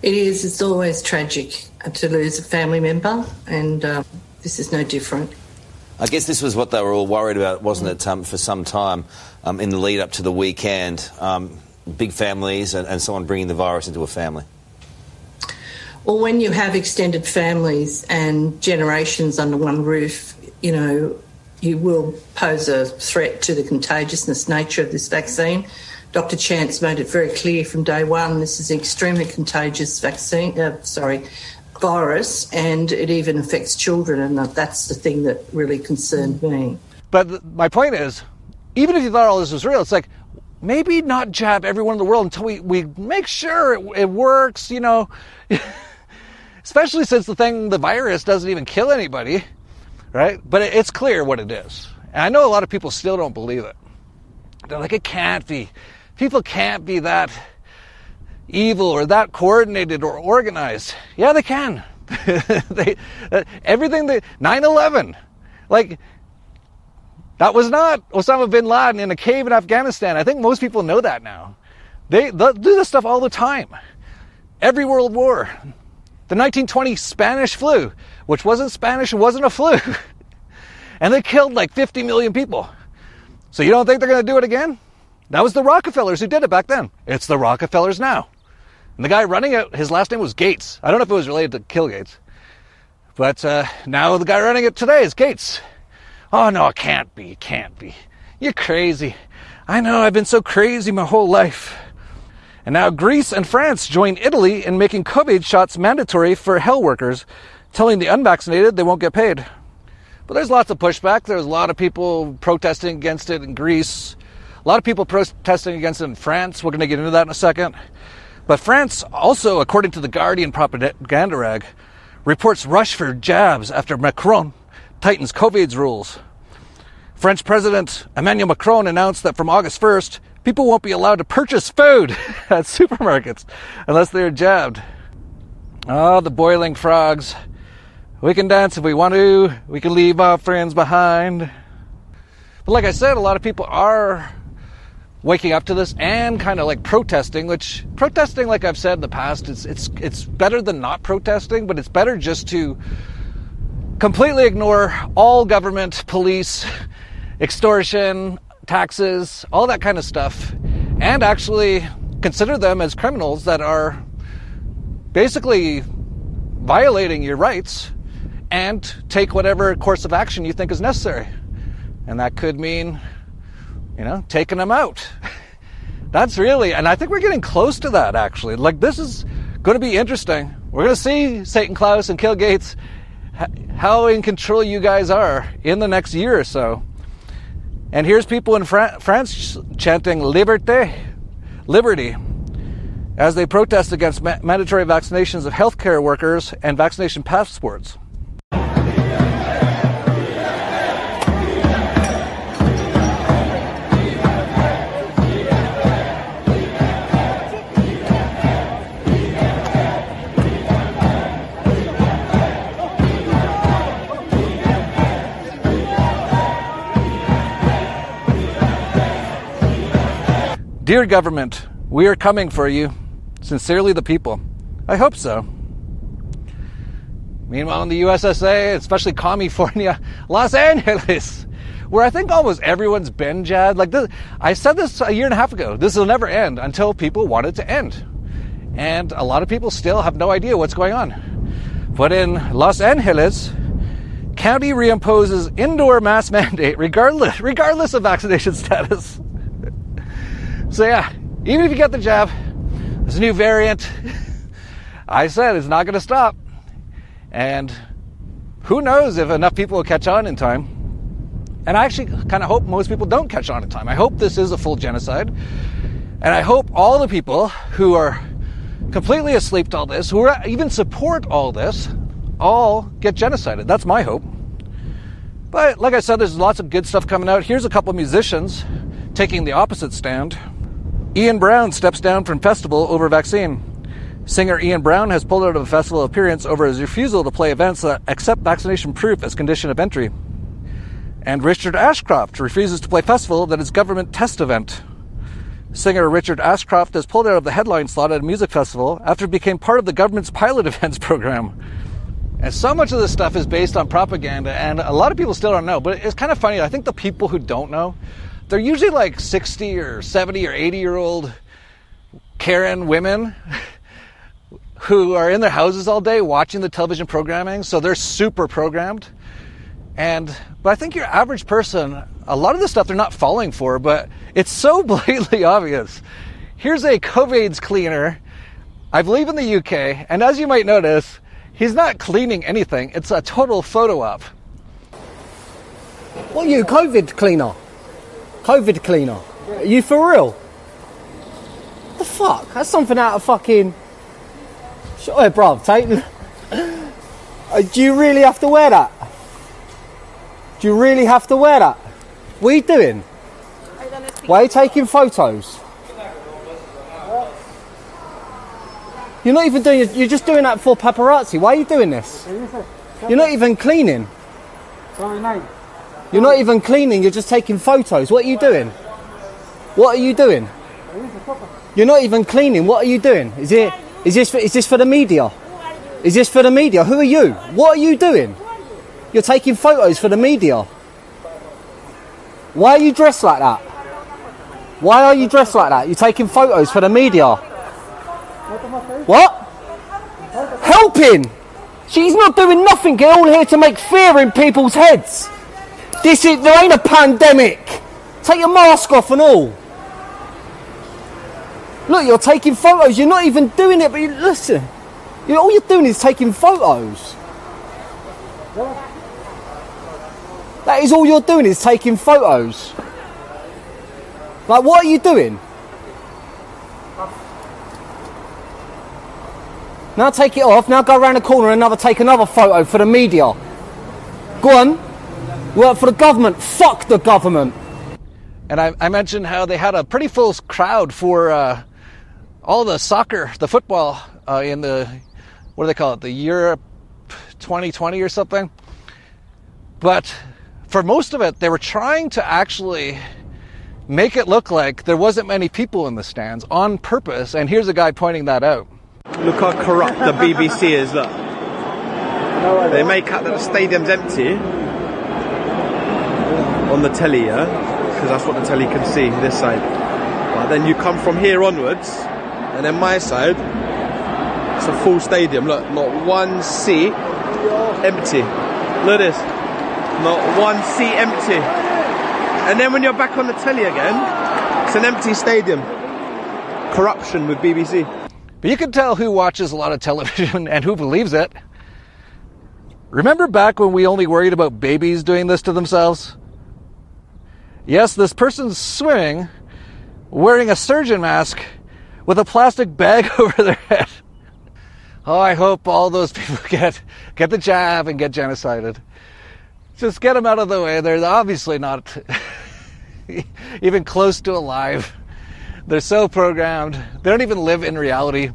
It is. It's always tragic to lose a family member, and uh, this is no different. I guess this was what they were all worried about, wasn't it, um, for some time um, in the lead up to the weekend? Um, big families and, and someone bringing the virus into a family. Well, when you have extended families and generations under one roof, you know, you will pose a threat to the contagiousness nature of this vaccine. Dr. Chant made it very clear from day one this is an extremely contagious vaccine, uh, sorry, virus and it even affects children, and that's the thing that really concerned me. But my point is, even if you thought all this was real, it's like maybe not jab everyone in the world until we, we make sure it, it works, you know. Especially since the thing, the virus doesn't even kill anybody, right? But it, it's clear what it is. And I know a lot of people still don't believe it. They're like, it can't be. People can't be that evil or that coordinated or organized. Yeah, they can. they, uh, everything that 9/11, like that was not Osama bin Laden in a cave in Afghanistan. I think most people know that now. They, they do this stuff all the time. Every world war, the 1920 Spanish flu, which wasn't Spanish, it wasn't a flu, and they killed like 50 million people. So you don't think they're going to do it again? That was the Rockefellers who did it back then. It's the Rockefellers now. And the guy running it, his last name was Gates. I don't know if it was related to Kill Gates. But uh, now the guy running it today is Gates. Oh, no, it can't be. It can't be. You're crazy. I know, I've been so crazy my whole life. And now Greece and France join Italy in making COVID shots mandatory for hell workers, telling the unvaccinated they won't get paid. But there's lots of pushback. There's a lot of people protesting against it in Greece, a lot of people protesting against it in France. We're going to get into that in a second. But France also, according to the Guardian propaganda rag, reports rush for jabs after Macron tightens COVID's rules. French President Emmanuel Macron announced that from August 1st, people won't be allowed to purchase food at supermarkets unless they're jabbed. Oh, the boiling frogs. We can dance if we want to. We can leave our friends behind. But like I said, a lot of people are waking up to this and kind of like protesting, which protesting, like I've said in the past, it's it's it's better than not protesting, but it's better just to completely ignore all government, police, extortion, taxes, all that kind of stuff, and actually consider them as criminals that are basically violating your rights and take whatever course of action you think is necessary. And that could mean you know, taking them out. That's really, and I think we're getting close to that actually. Like, this is going to be interesting. We're going to see Satan Klaus and Kill Gates, how in control you guys are in the next year or so. And here's people in France chanting liberté, liberty. as they protest against ma- mandatory vaccinations of healthcare workers and vaccination passports. Dear government, we are coming for you. Sincerely, the people. I hope so. Meanwhile, in the USSA, especially California, Los Angeles, where I think almost everyone's been, Jad. Like this, I said this a year and a half ago. This will never end until people want it to end, and a lot of people still have no idea what's going on. But in Los Angeles, county reimposes indoor mask mandate regardless regardless of vaccination status. So yeah, even if you get the jab, this new variant, I said it's not going to stop. And who knows if enough people will catch on in time. And I actually kind of hope most people don't catch on in time. I hope this is a full genocide. And I hope all the people who are completely asleep to all this, who are, even support all this, all get genocided. That's my hope. But like I said, there's lots of good stuff coming out. Here's a couple musicians taking the opposite stand. Ian Brown steps down from festival over vaccine. Singer Ian Brown has pulled out of a festival appearance over his refusal to play events that accept vaccination proof as condition of entry. And Richard Ashcroft refuses to play festival that is government test event. Singer Richard Ashcroft has pulled out of the headline slot at a music festival after it became part of the government's pilot events program. And so much of this stuff is based on propaganda, and a lot of people still don't know. But it's kind of funny. I think the people who don't know they're usually like 60 or 70 or 80 year old Karen women who are in their houses all day watching the television programming, so they're super programmed. And but I think your average person, a lot of the stuff they're not falling for, but it's so blatantly obvious. Here's a COVID's cleaner, I believe in the UK, and as you might notice, he's not cleaning anything. It's a total photo op. What are you, COVID cleaner? COVID cleaner. Are you for real? What the fuck? That's something out of fucking. Sure, bruv, take. Uh, do you really have to wear that? Do you really have to wear that? What are you doing? Why are you taking photos? You're not even doing. You're just doing that for paparazzi. Why are you doing this? You're not even cleaning. You're not even cleaning, you're just taking photos. What are you doing? What are you doing? You're not even cleaning. What are you doing? Is it is this for, is this for the media? Is this for the media? Who are you? What are you doing? You're taking photos for the media. Why are you dressed like that? Why are you dressed like that? You're taking photos for the media. What? Helping! She's not doing nothing. Get all here to make fear in people's heads. This is there ain't a pandemic. Take your mask off and all. Look, you're taking photos. You're not even doing it, but you listen. You, all you're doing is taking photos. That is all you're doing is taking photos. Like, what are you doing? Now take it off. Now go around the corner and another take another photo for the media. Go on. Work for the government. Fuck the government. And I, I mentioned how they had a pretty full crowd for uh, all the soccer, the football uh, in the what do they call it, the Europe 2020 or something. But for most of it, they were trying to actually make it look like there wasn't many people in the stands on purpose. And here's a guy pointing that out. Look how corrupt the BBC is. Look, they make out that the stadium's empty on the telly, yeah, because that's what the telly can see this side. But then you come from here onwards, and then my side, it's a full stadium. Look, not one seat empty. Look at this, not one seat empty. And then when you're back on the telly again, it's an empty stadium. Corruption with BBC. But you can tell who watches a lot of television and who believes it. Remember back when we only worried about babies doing this to themselves? Yes, this person's swimming, wearing a surgeon mask, with a plastic bag over their head. Oh, I hope all those people get get the jab and get genocided. Just get them out of the way. They're obviously not even close to alive. They're so programmed. They don't even live in reality.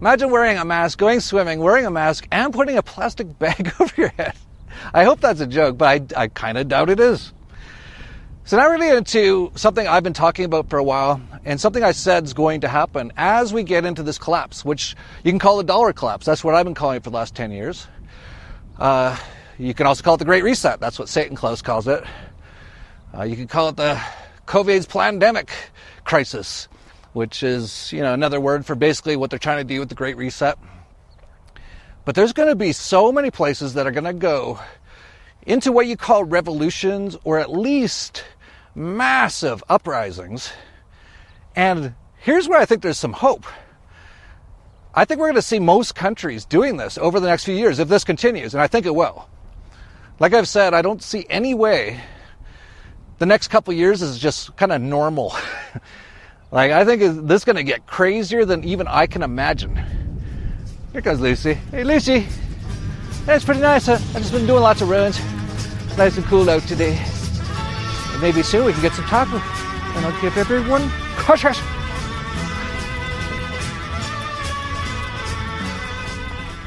Imagine wearing a mask, going swimming, wearing a mask, and putting a plastic bag over your head. I hope that's a joke, but I, I kind of doubt it is. So now we're getting into something I've been talking about for a while, and something I said is going to happen as we get into this collapse, which you can call a dollar collapse. That's what I've been calling it for the last 10 years. Uh, you can also call it the Great Reset. That's what Satan Claus calls it. Uh, you can call it the COVID's pandemic crisis, which is, you know, another word for basically what they're trying to do with the Great Reset. But there's going to be so many places that are going to go into what you call revolutions or at least massive uprisings. And here's where I think there's some hope. I think we're going to see most countries doing this over the next few years if this continues, and I think it will. Like I've said, I don't see any way the next couple years is just kind of normal. like I think this is going to get crazier than even I can imagine. Here comes Lucy. Hey Lucy, that's pretty nice. I've just been doing lots of runs. Nice and cool out today. Maybe soon we can get some taco, and I'll give everyone cautious.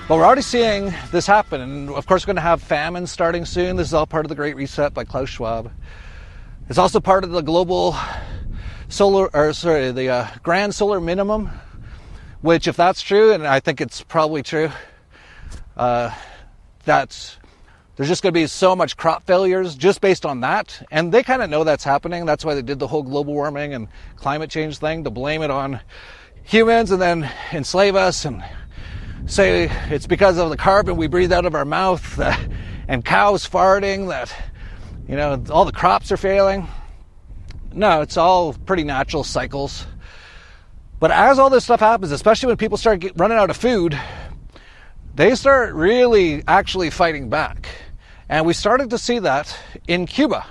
Well, we're already seeing this happen, and of course, we're going to have famine starting soon. This is all part of the Great Reset by Klaus Schwab. It's also part of the global solar, or sorry, the uh, grand solar minimum, which, if that's true, and I think it's probably true, uh, that's there's just going to be so much crop failures just based on that, and they kind of know that's happening. That's why they did the whole global warming and climate change thing to blame it on humans and then enslave us and say it's because of the carbon we breathe out of our mouth and cows farting that you know all the crops are failing no it's all pretty natural cycles but as all this stuff happens especially when people start get, running out of food they start really actually fighting back. And we started to see that in cuba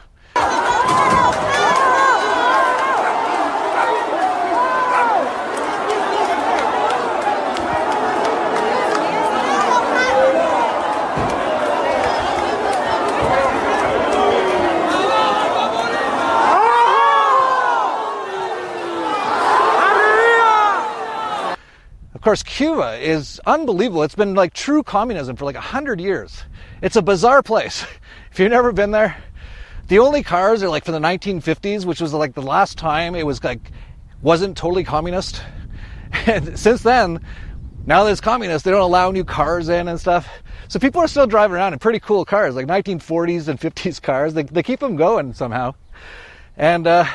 Of course, Cuba is unbelievable. It's been like true communism for like a hundred years. It's a bizarre place. If you've never been there, the only cars are like from the 1950s, which was like the last time it was like wasn't totally communist. And since then, now that it's communist, they don't allow new cars in and stuff. So people are still driving around in pretty cool cars, like 1940s and 50s cars. They, they keep them going somehow. And, uh,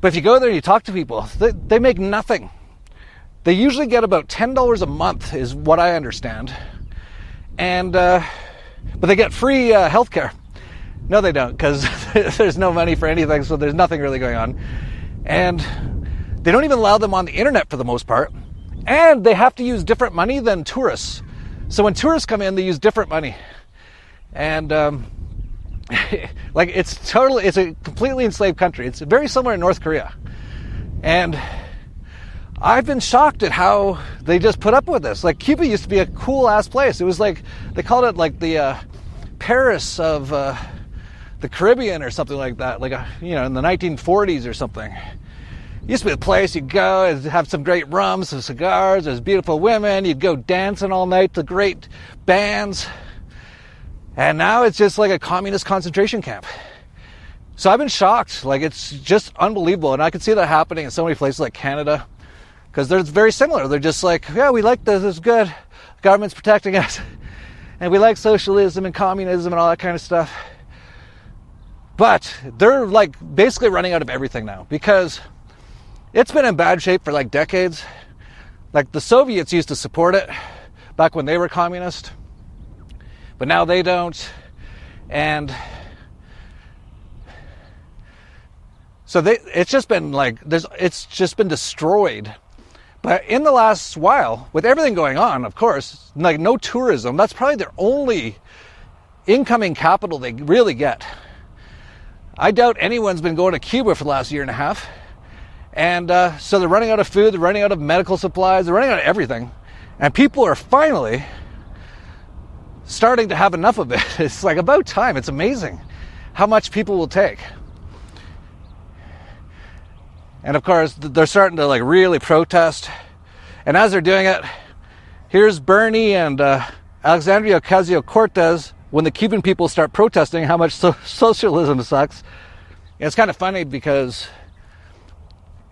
but if you go there and you talk to people, they, they make nothing. They usually get about $10 a month, is what I understand. And, uh, but they get free uh, health care. No, they don't, because there's no money for anything, so there's nothing really going on. And they don't even allow them on the internet for the most part. And they have to use different money than tourists. So when tourists come in, they use different money. And, um, like, it's totally, it's a completely enslaved country. It's very similar to North Korea. And I've been shocked at how they just put up with this. Like Cuba used to be a cool ass place. It was like they called it like the uh, Paris of uh, the Caribbean or something like that. Like a, you know in the 1940s or something. It used to be a place you'd go and have some great rum, some cigars. There's beautiful women. You'd go dancing all night to great bands. And now it's just like a communist concentration camp. So I've been shocked. Like it's just unbelievable, and I can see that happening in so many places like Canada because they're very similar. They're just like, yeah, we like this, it's good. The government's protecting us. And we like socialism and communism and all that kind of stuff. But they're like basically running out of everything now because it's been in bad shape for like decades. Like the Soviets used to support it back when they were communist, but now they don't. And so they, it's just been like there's it's just been destroyed but in the last while, with everything going on, of course, like no tourism, that's probably their only incoming capital they really get. I doubt anyone's been going to Cuba for the last year and a half. And uh, so they're running out of food, they're running out of medical supplies, they're running out of everything. And people are finally starting to have enough of it. It's like about time. It's amazing how much people will take. And of course, they're starting to like really protest. And as they're doing it, here's Bernie and uh, Alexandria Ocasio Cortez when the Cuban people start protesting how much so- socialism sucks. It's kind of funny because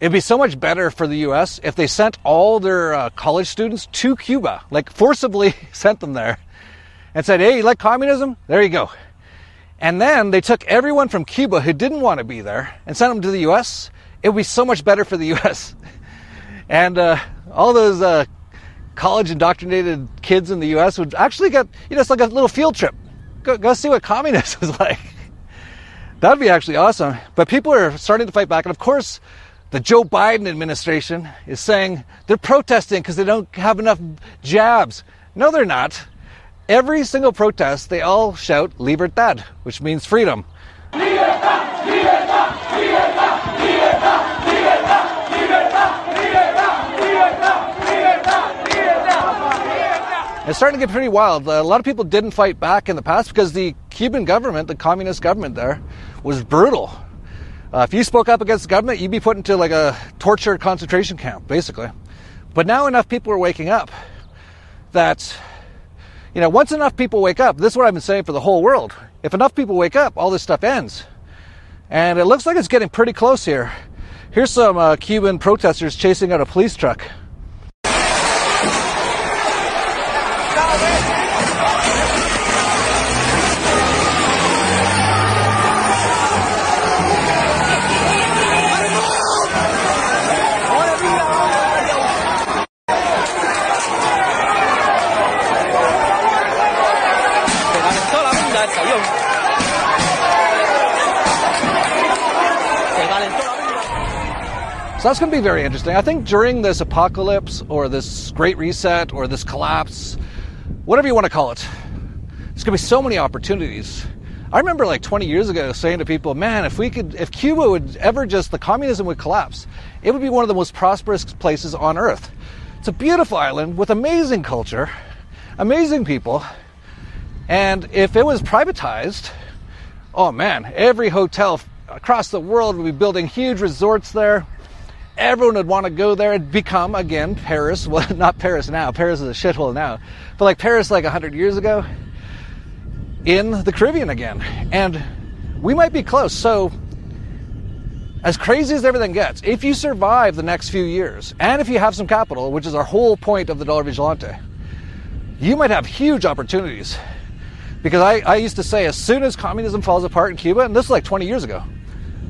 it'd be so much better for the US if they sent all their uh, college students to Cuba, like forcibly sent them there and said, hey, you like communism? There you go. And then they took everyone from Cuba who didn't want to be there and sent them to the US. It would be so much better for the US. And uh, all those uh, college indoctrinated kids in the US would actually get, you know, it's like a little field trip. Go, go see what communism is like. That would be actually awesome. But people are starting to fight back. And of course, the Joe Biden administration is saying they're protesting because they don't have enough jabs. No, they're not. Every single protest, they all shout libertad, which means freedom. It's starting to get pretty wild. A lot of people didn't fight back in the past because the Cuban government, the communist government there, was brutal. Uh, if you spoke up against the government, you'd be put into like a tortured concentration camp, basically. But now enough people are waking up that, you know, once enough people wake up, this is what I've been saying for the whole world. If enough people wake up, all this stuff ends. And it looks like it's getting pretty close here. Here's some uh, Cuban protesters chasing out a police truck. So that's going to be very interesting. I think during this apocalypse or this great reset or this collapse, whatever you want to call it, there's going to be so many opportunities. I remember like 20 years ago saying to people, man, if we could, if Cuba would ever just, the communism would collapse, it would be one of the most prosperous places on earth. It's a beautiful island with amazing culture, amazing people. And if it was privatized, oh man, every hotel across the world would be building huge resorts there everyone would want to go there and become again Paris. Well, not Paris now. Paris is a shithole now, but like Paris like hundred years ago in the Caribbean again, and we might be close. So, as crazy as everything gets, if you survive the next few years, and if you have some capital, which is our whole point of the Dollar Vigilante, you might have huge opportunities. Because I, I used to say, as soon as communism falls apart in Cuba, and this is like 20 years ago,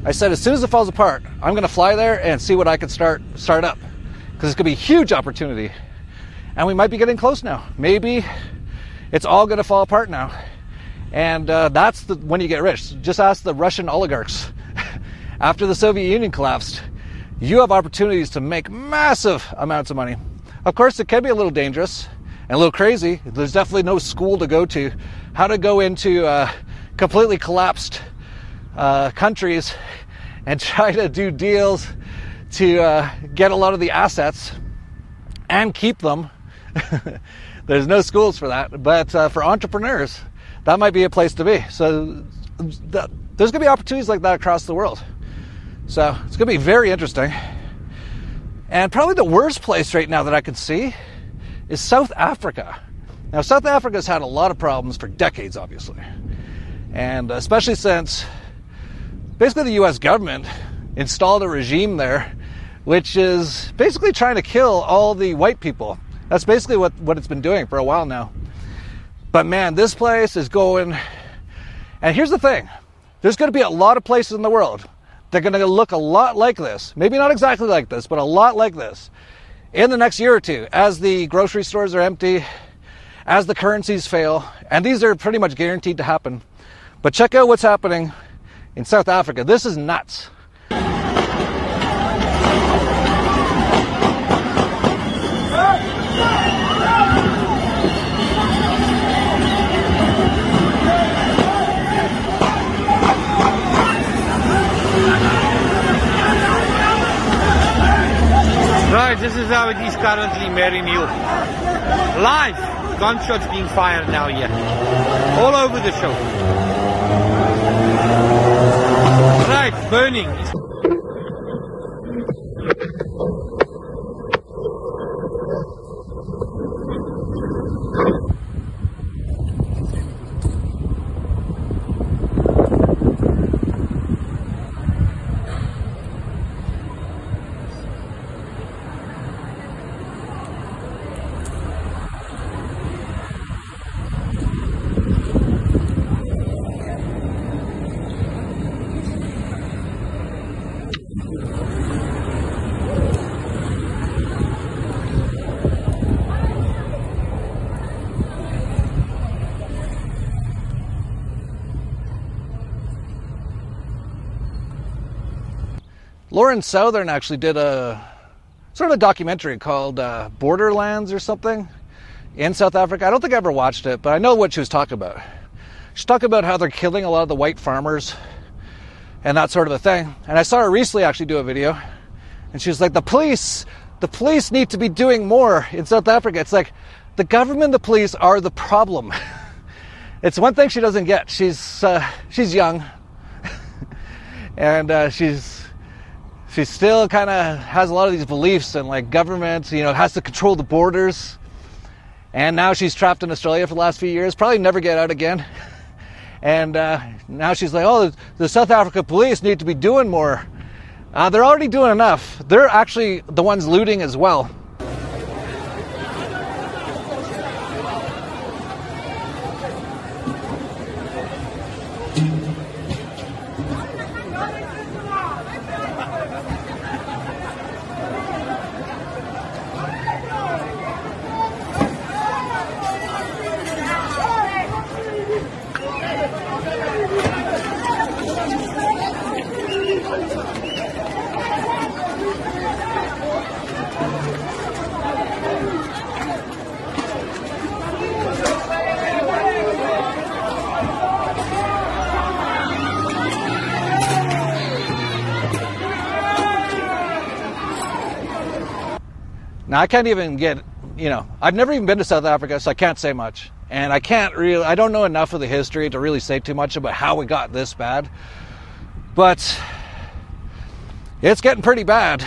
I said, as soon as it falls apart, I'm going to fly there and see what I can start start up because it's going to be a huge opportunity, and we might be getting close now. Maybe it's all going to fall apart now, and uh, that's the, when you get rich. Just ask the Russian oligarchs after the Soviet Union collapsed. You have opportunities to make massive amounts of money. Of course, it can be a little dangerous and a little crazy. There's definitely no school to go to. How to go into uh, completely collapsed uh, countries and try to do deals to uh, get a lot of the assets and keep them. There's no schools for that, but uh, for entrepreneurs, that might be a place to be. So th- there's going to be opportunities like that across the world. So it's going to be very interesting. And probably the worst place right now that I can see is South Africa. Now, South Africa's had a lot of problems for decades, obviously. And especially since basically the US government installed a regime there which is basically trying to kill all the white people. That's basically what, what it's been doing for a while now. But man, this place is going. And here's the thing there's going to be a lot of places in the world that are going to look a lot like this. Maybe not exactly like this, but a lot like this in the next year or two as the grocery stores are empty, as the currencies fail. And these are pretty much guaranteed to happen. But check out what's happening in South Africa. This is nuts. Right, this is how it is currently, Mary Neal. Live! Gunshots being fired now here. All over the show. Burning. Lauren Southern actually did a sort of a documentary called uh, Borderlands or something in South Africa. I don't think I ever watched it, but I know what she was talking about. She's talking about how they're killing a lot of the white farmers and that sort of a thing. And I saw her recently actually do a video, and she was like, "The police, the police need to be doing more in South Africa." It's like the government, the police are the problem. it's one thing she doesn't get. She's uh, she's young, and uh, she's she still kind of has a lot of these beliefs and like government, you know, has to control the borders. And now she's trapped in Australia for the last few years, probably never get out again. And uh, now she's like, oh, the South Africa police need to be doing more. Uh, they're already doing enough. They're actually the ones looting as well. Now I can't even get, you know, I've never even been to South Africa, so I can't say much. And I can't really, I don't know enough of the history to really say too much about how it got this bad. But it's getting pretty bad.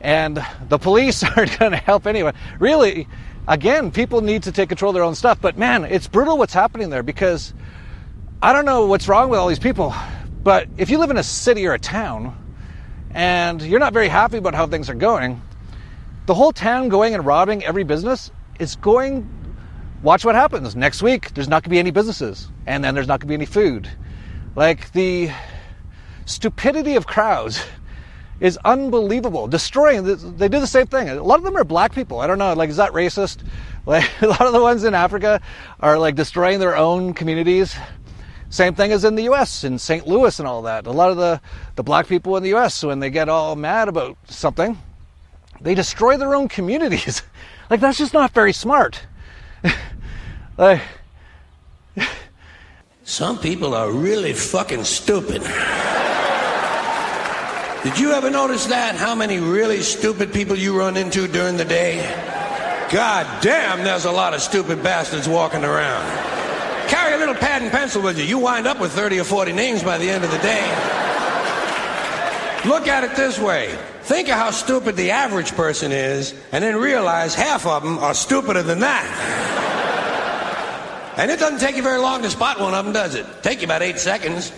And the police aren't going to help anyone. Really, again, people need to take control of their own stuff. But man, it's brutal what's happening there because I don't know what's wrong with all these people. But if you live in a city or a town and you're not very happy about how things are going, the whole town going and robbing every business is going watch what happens. Next week there's not going to be any businesses and then there's not going to be any food. Like the stupidity of crowds is unbelievable. Destroying they do the same thing. A lot of them are black people. I don't know like is that racist? Like a lot of the ones in africa are like destroying their own communities. Same thing as in the us in st louis and all that. A lot of the the black people in the us when they get all mad about something they destroy their own communities. like that's just not very smart. like some people are really fucking stupid. Did you ever notice that? How many really stupid people you run into during the day? God damn, there's a lot of stupid bastards walking around. Carry a little pad and pencil with you. You wind up with 30 or 40 names by the end of the day. Look at it this way Think of how stupid the average person is, and then realize half of them are stupider than that. and it doesn't take you very long to spot one of them, does it? Take you about eight seconds.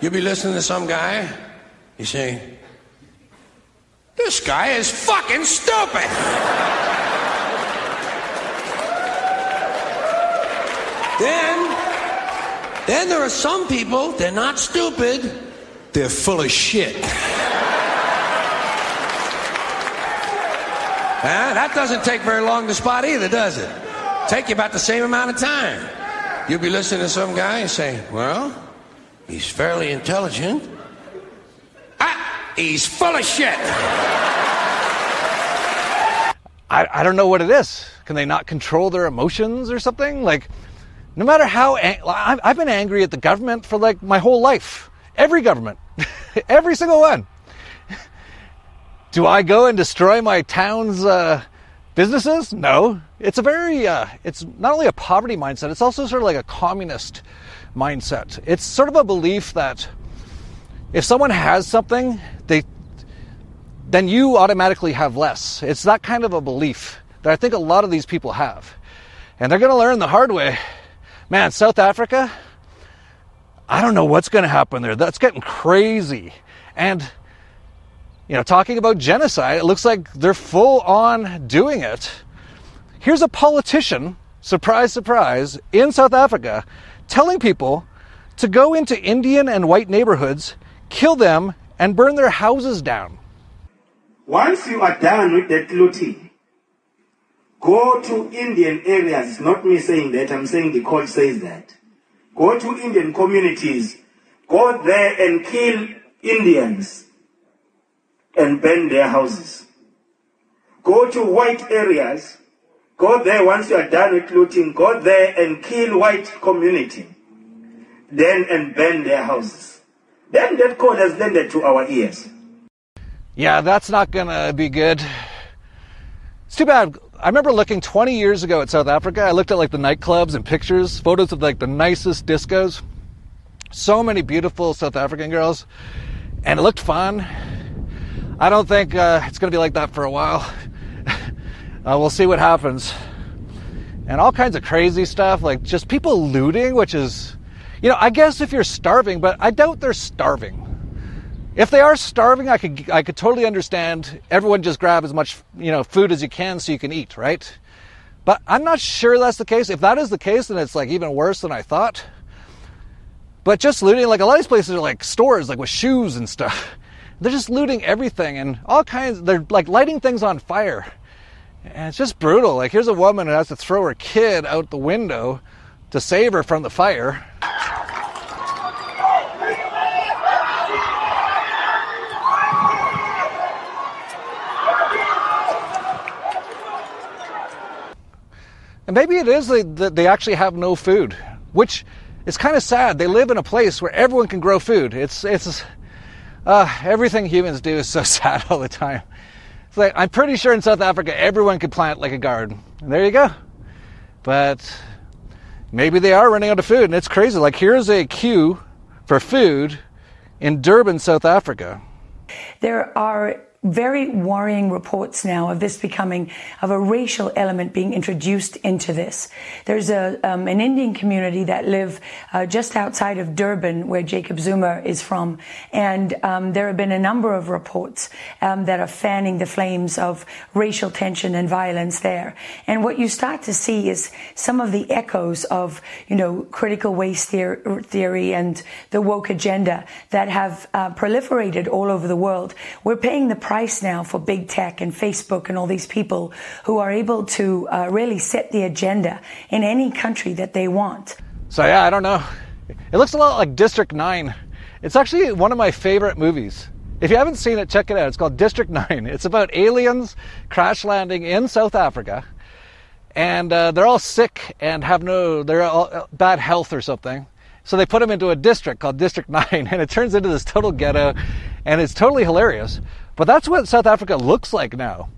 You'll be listening to some guy. You say, This guy is fucking stupid. then, then there are some people, they're not stupid, they're full of shit. That doesn't take very long to spot either, does it? Take you about the same amount of time. You'll be listening to some guy and say, well, he's fairly intelligent. Ah, he's full of shit. I, I don't know what it is. Can they not control their emotions or something? Like, no matter how, ang- I've been angry at the government for like my whole life. Every government. Every single one Do I go and destroy my town's uh, businesses? No. It's a very, uh, it's not only a poverty mindset, it's also sort of like a communist mindset. It's sort of a belief that if someone has something, they then you automatically have less. It's that kind of a belief that I think a lot of these people have. And they're going to learn the hard way. Man, South Africa, I don't know what's going to happen there. That's getting crazy. And, you know, talking about genocide, it looks like they're full on doing it. Here's a politician, surprise, surprise, in South Africa, telling people to go into Indian and white neighborhoods, kill them, and burn their houses down. Once you are done with that looting, go to Indian areas. It's not me saying that, I'm saying the court says that. Go to Indian communities, go there and kill Indians and burn their houses. Go to white areas, go there once you are done with looting, go there and kill white community, then and burn their houses. Then that call has landed to our ears. Yeah, that's not gonna be good. It's too bad. I remember looking 20 years ago at South Africa. I looked at like the nightclubs and pictures, photos of like the nicest discos. So many beautiful South African girls, and it looked fun. I don't think uh, it's gonna be like that for a while. uh, we'll see what happens. And all kinds of crazy stuff, like just people looting, which is, you know, I guess if you're starving, but I doubt they're starving. If they are starving, I could I could totally understand. Everyone just grab as much you know food as you can so you can eat, right? But I'm not sure that's the case. If that is the case, then it's like even worse than I thought. But just looting, like a lot of these places are like stores, like with shoes and stuff. They're just looting everything and all kinds. They're like lighting things on fire, and it's just brutal. Like here's a woman who has to throw her kid out the window to save her from the fire. And maybe it is that they actually have no food, which is kind of sad. They live in a place where everyone can grow food. It's it's uh, everything humans do is so sad all the time. It's like I'm pretty sure in South Africa everyone could plant like a garden. And there you go. But maybe they are running out of food, and it's crazy. Like here's a queue for food in Durban, South Africa. There are very worrying reports now of this becoming of a racial element being introduced into this. There's a um, an Indian community that live uh, just outside of Durban, where Jacob Zuma is from, and um, there have been a number of reports um, that are fanning the flames of racial tension and violence there. And what you start to see is some of the echoes of you know critical race theory and the woke agenda that have uh, proliferated all over the world. We're paying the price now for big tech and Facebook and all these people who are able to uh, really set the agenda in any country that they want. So, yeah, I don't know. It looks a lot like District 9. It's actually one of my favorite movies. If you haven't seen it, check it out. It's called District 9. It's about aliens crash landing in South Africa. And uh, they're all sick and have no, they're all uh, bad health or something. So they put them into a district called District 9, and it turns into this total ghetto, and it's totally hilarious. But that's what South Africa looks like now.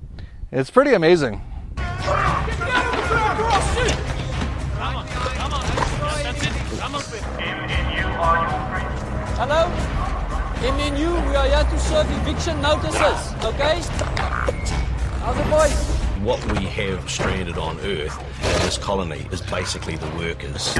It's pretty amazing. Hello? MNU, we are here to serve eviction notices, okay? How's it, boys? What we have stranded on Earth in this colony is basically the workers.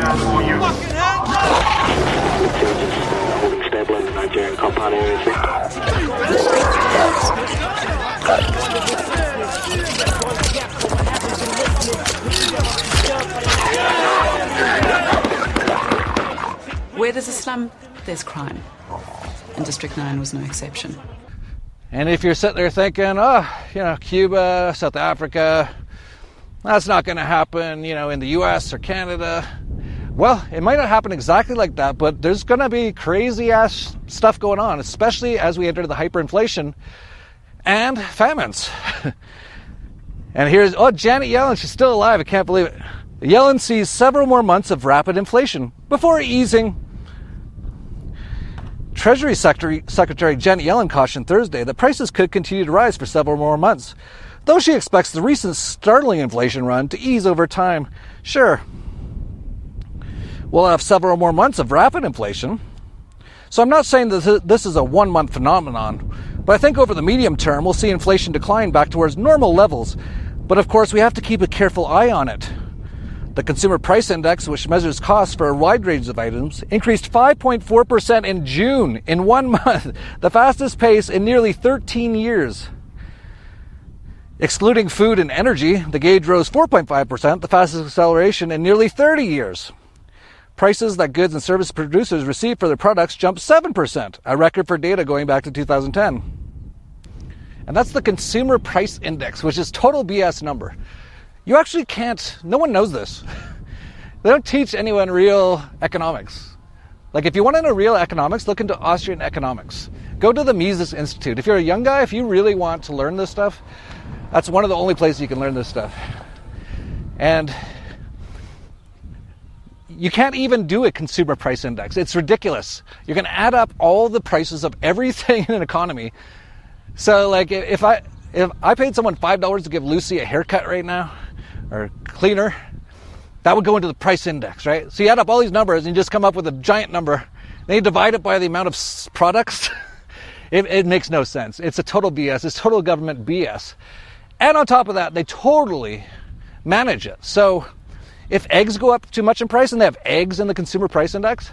Where there's a slum, there's crime. And District 9 was no exception. And if you're sitting there thinking, oh, you know, Cuba, South Africa, that's not going to happen, you know, in the US or Canada. Well, it might not happen exactly like that, but there's going to be crazy ass stuff going on, especially as we enter the hyperinflation and famines. and here's, oh, Janet Yellen, she's still alive. I can't believe it. Yellen sees several more months of rapid inflation before easing. Treasury Secretary, Secretary Janet Yellen cautioned Thursday that prices could continue to rise for several more months, though she expects the recent startling inflation run to ease over time. Sure, we'll have several more months of rapid inflation. So I'm not saying that this is a one month phenomenon, but I think over the medium term we'll see inflation decline back towards normal levels. But of course, we have to keep a careful eye on it. The Consumer Price Index, which measures costs for a wide range of items, increased 5.4% in June in one month, the fastest pace in nearly 13 years. Excluding food and energy, the gauge rose 4.5%, the fastest acceleration in nearly 30 years. Prices that goods and service producers receive for their products jumped 7%, a record for data going back to 2010. And that's the Consumer Price Index, which is total BS number. You actually can't, no one knows this. they don't teach anyone real economics. Like, if you want to know real economics, look into Austrian economics. Go to the Mises Institute. If you're a young guy, if you really want to learn this stuff, that's one of the only places you can learn this stuff. And you can't even do a consumer price index. It's ridiculous. Going to add up all the prices of everything in an economy. So, like, if I if I paid someone five dollars to give Lucy a haircut right now, or cleaner, that would go into the price index, right? So you add up all these numbers and you just come up with a giant number. Then you divide it by the amount of products. it, it makes no sense. It's a total BS. It's total government BS. And on top of that, they totally manage it. So if eggs go up too much in price and they have eggs in the consumer price index,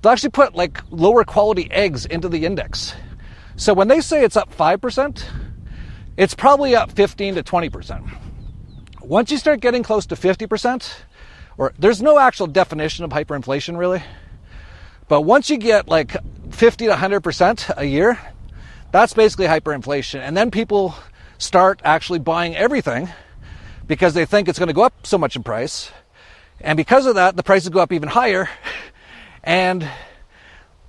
they'll actually put like lower quality eggs into the index. So when they say it's up 5%, it's probably up 15 to 20%. Once you start getting close to 50%, or there's no actual definition of hyperinflation really, but once you get like 50 to 100% a year, that's basically hyperinflation. And then people start actually buying everything because they think it's going to go up so much in price. And because of that, the prices go up even higher. And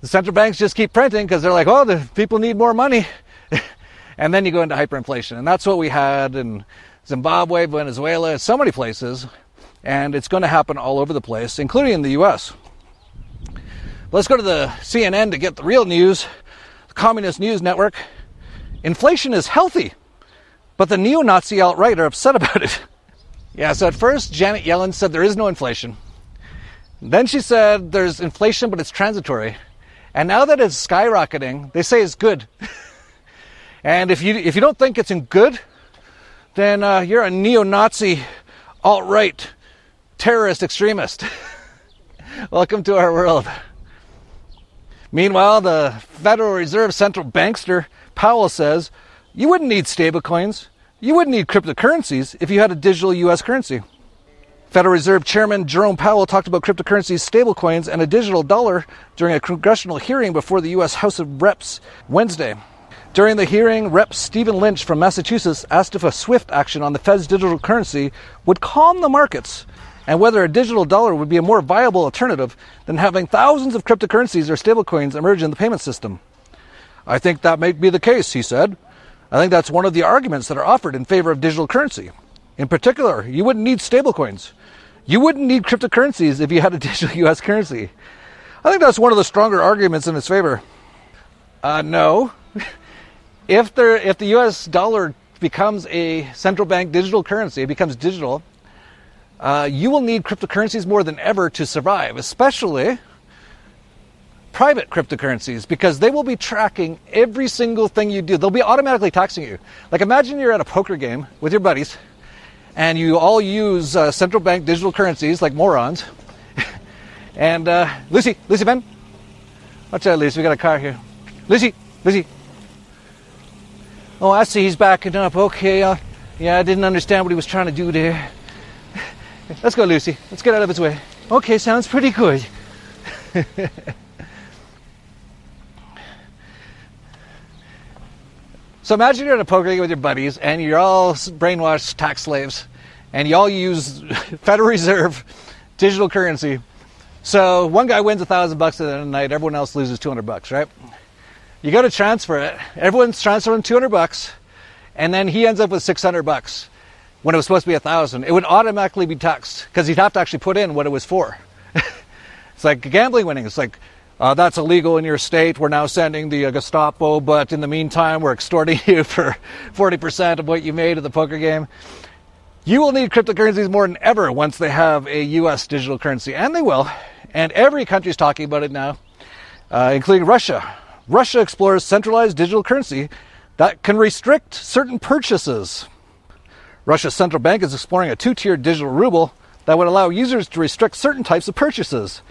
the central banks just keep printing because they're like, oh, the people need more money. and then you go into hyperinflation. And that's what we had in Zimbabwe, Venezuela, so many places. And it's going to happen all over the place, including in the US. Let's go to the CNN to get the real news. The Communist News Network. Inflation is healthy, but the neo Nazi alt right are upset about it. yeah, so at first, Janet Yellen said there is no inflation. Then she said there's inflation, but it's transitory. And now that it's skyrocketing, they say it's good. and if you, if you don't think it's in good, then uh, you're a neo Nazi, alt right, terrorist extremist. Welcome to our world. Meanwhile, the Federal Reserve central bankster Powell says you wouldn't need stablecoins, you wouldn't need cryptocurrencies if you had a digital US currency. Federal Reserve Chairman Jerome Powell talked about cryptocurrencies, stablecoins, and a digital dollar during a congressional hearing before the U.S. House of Reps Wednesday. During the hearing, Rep. Stephen Lynch from Massachusetts asked if a swift action on the Fed's digital currency would calm the markets and whether a digital dollar would be a more viable alternative than having thousands of cryptocurrencies or stablecoins emerge in the payment system. I think that may be the case, he said. I think that's one of the arguments that are offered in favor of digital currency. In particular, you wouldn't need stablecoins. You wouldn't need cryptocurrencies if you had a digital US currency. I think that's one of the stronger arguments in its favor. Uh, no. If there if the US dollar becomes a central bank digital currency, it becomes digital, uh, you will need cryptocurrencies more than ever to survive, especially private cryptocurrencies, because they will be tracking every single thing you do. They'll be automatically taxing you. Like imagine you're at a poker game with your buddies, and you all use uh, central bank digital currencies like morons. and uh, Lucy, Lucy, Ben, watch out, Lucy. We got a car here. Lucy, Lucy, Oh, I see he's backing up. Okay, uh, yeah, I didn't understand what he was trying to do there. Let's go, Lucy. Let's get out of his way. Okay, sounds pretty good. so imagine you're at a poker game with your buddies and you're all brainwashed tax slaves and you all use Federal Reserve digital currency. So one guy wins a thousand bucks at the end of the night, everyone else loses 200 bucks, right? You go to transfer it. Everyone's transferring 200 bucks, and then he ends up with 600 bucks when it was supposed to be a thousand. It would automatically be taxed because he'd have to actually put in what it was for. it's like gambling winning. It's like Uh, that's illegal in your state. We're now sending the uh, Gestapo, but in the meantime, we're extorting you for 40% of what you made at the poker game. You will need cryptocurrencies more than ever once they have a US digital currency, and they will. And every country is talking about it now, uh, including Russia. Russia explores centralized digital currency that can restrict certain purchases. Russia's central bank is exploring a two tier digital ruble that would allow users to restrict certain types of purchases,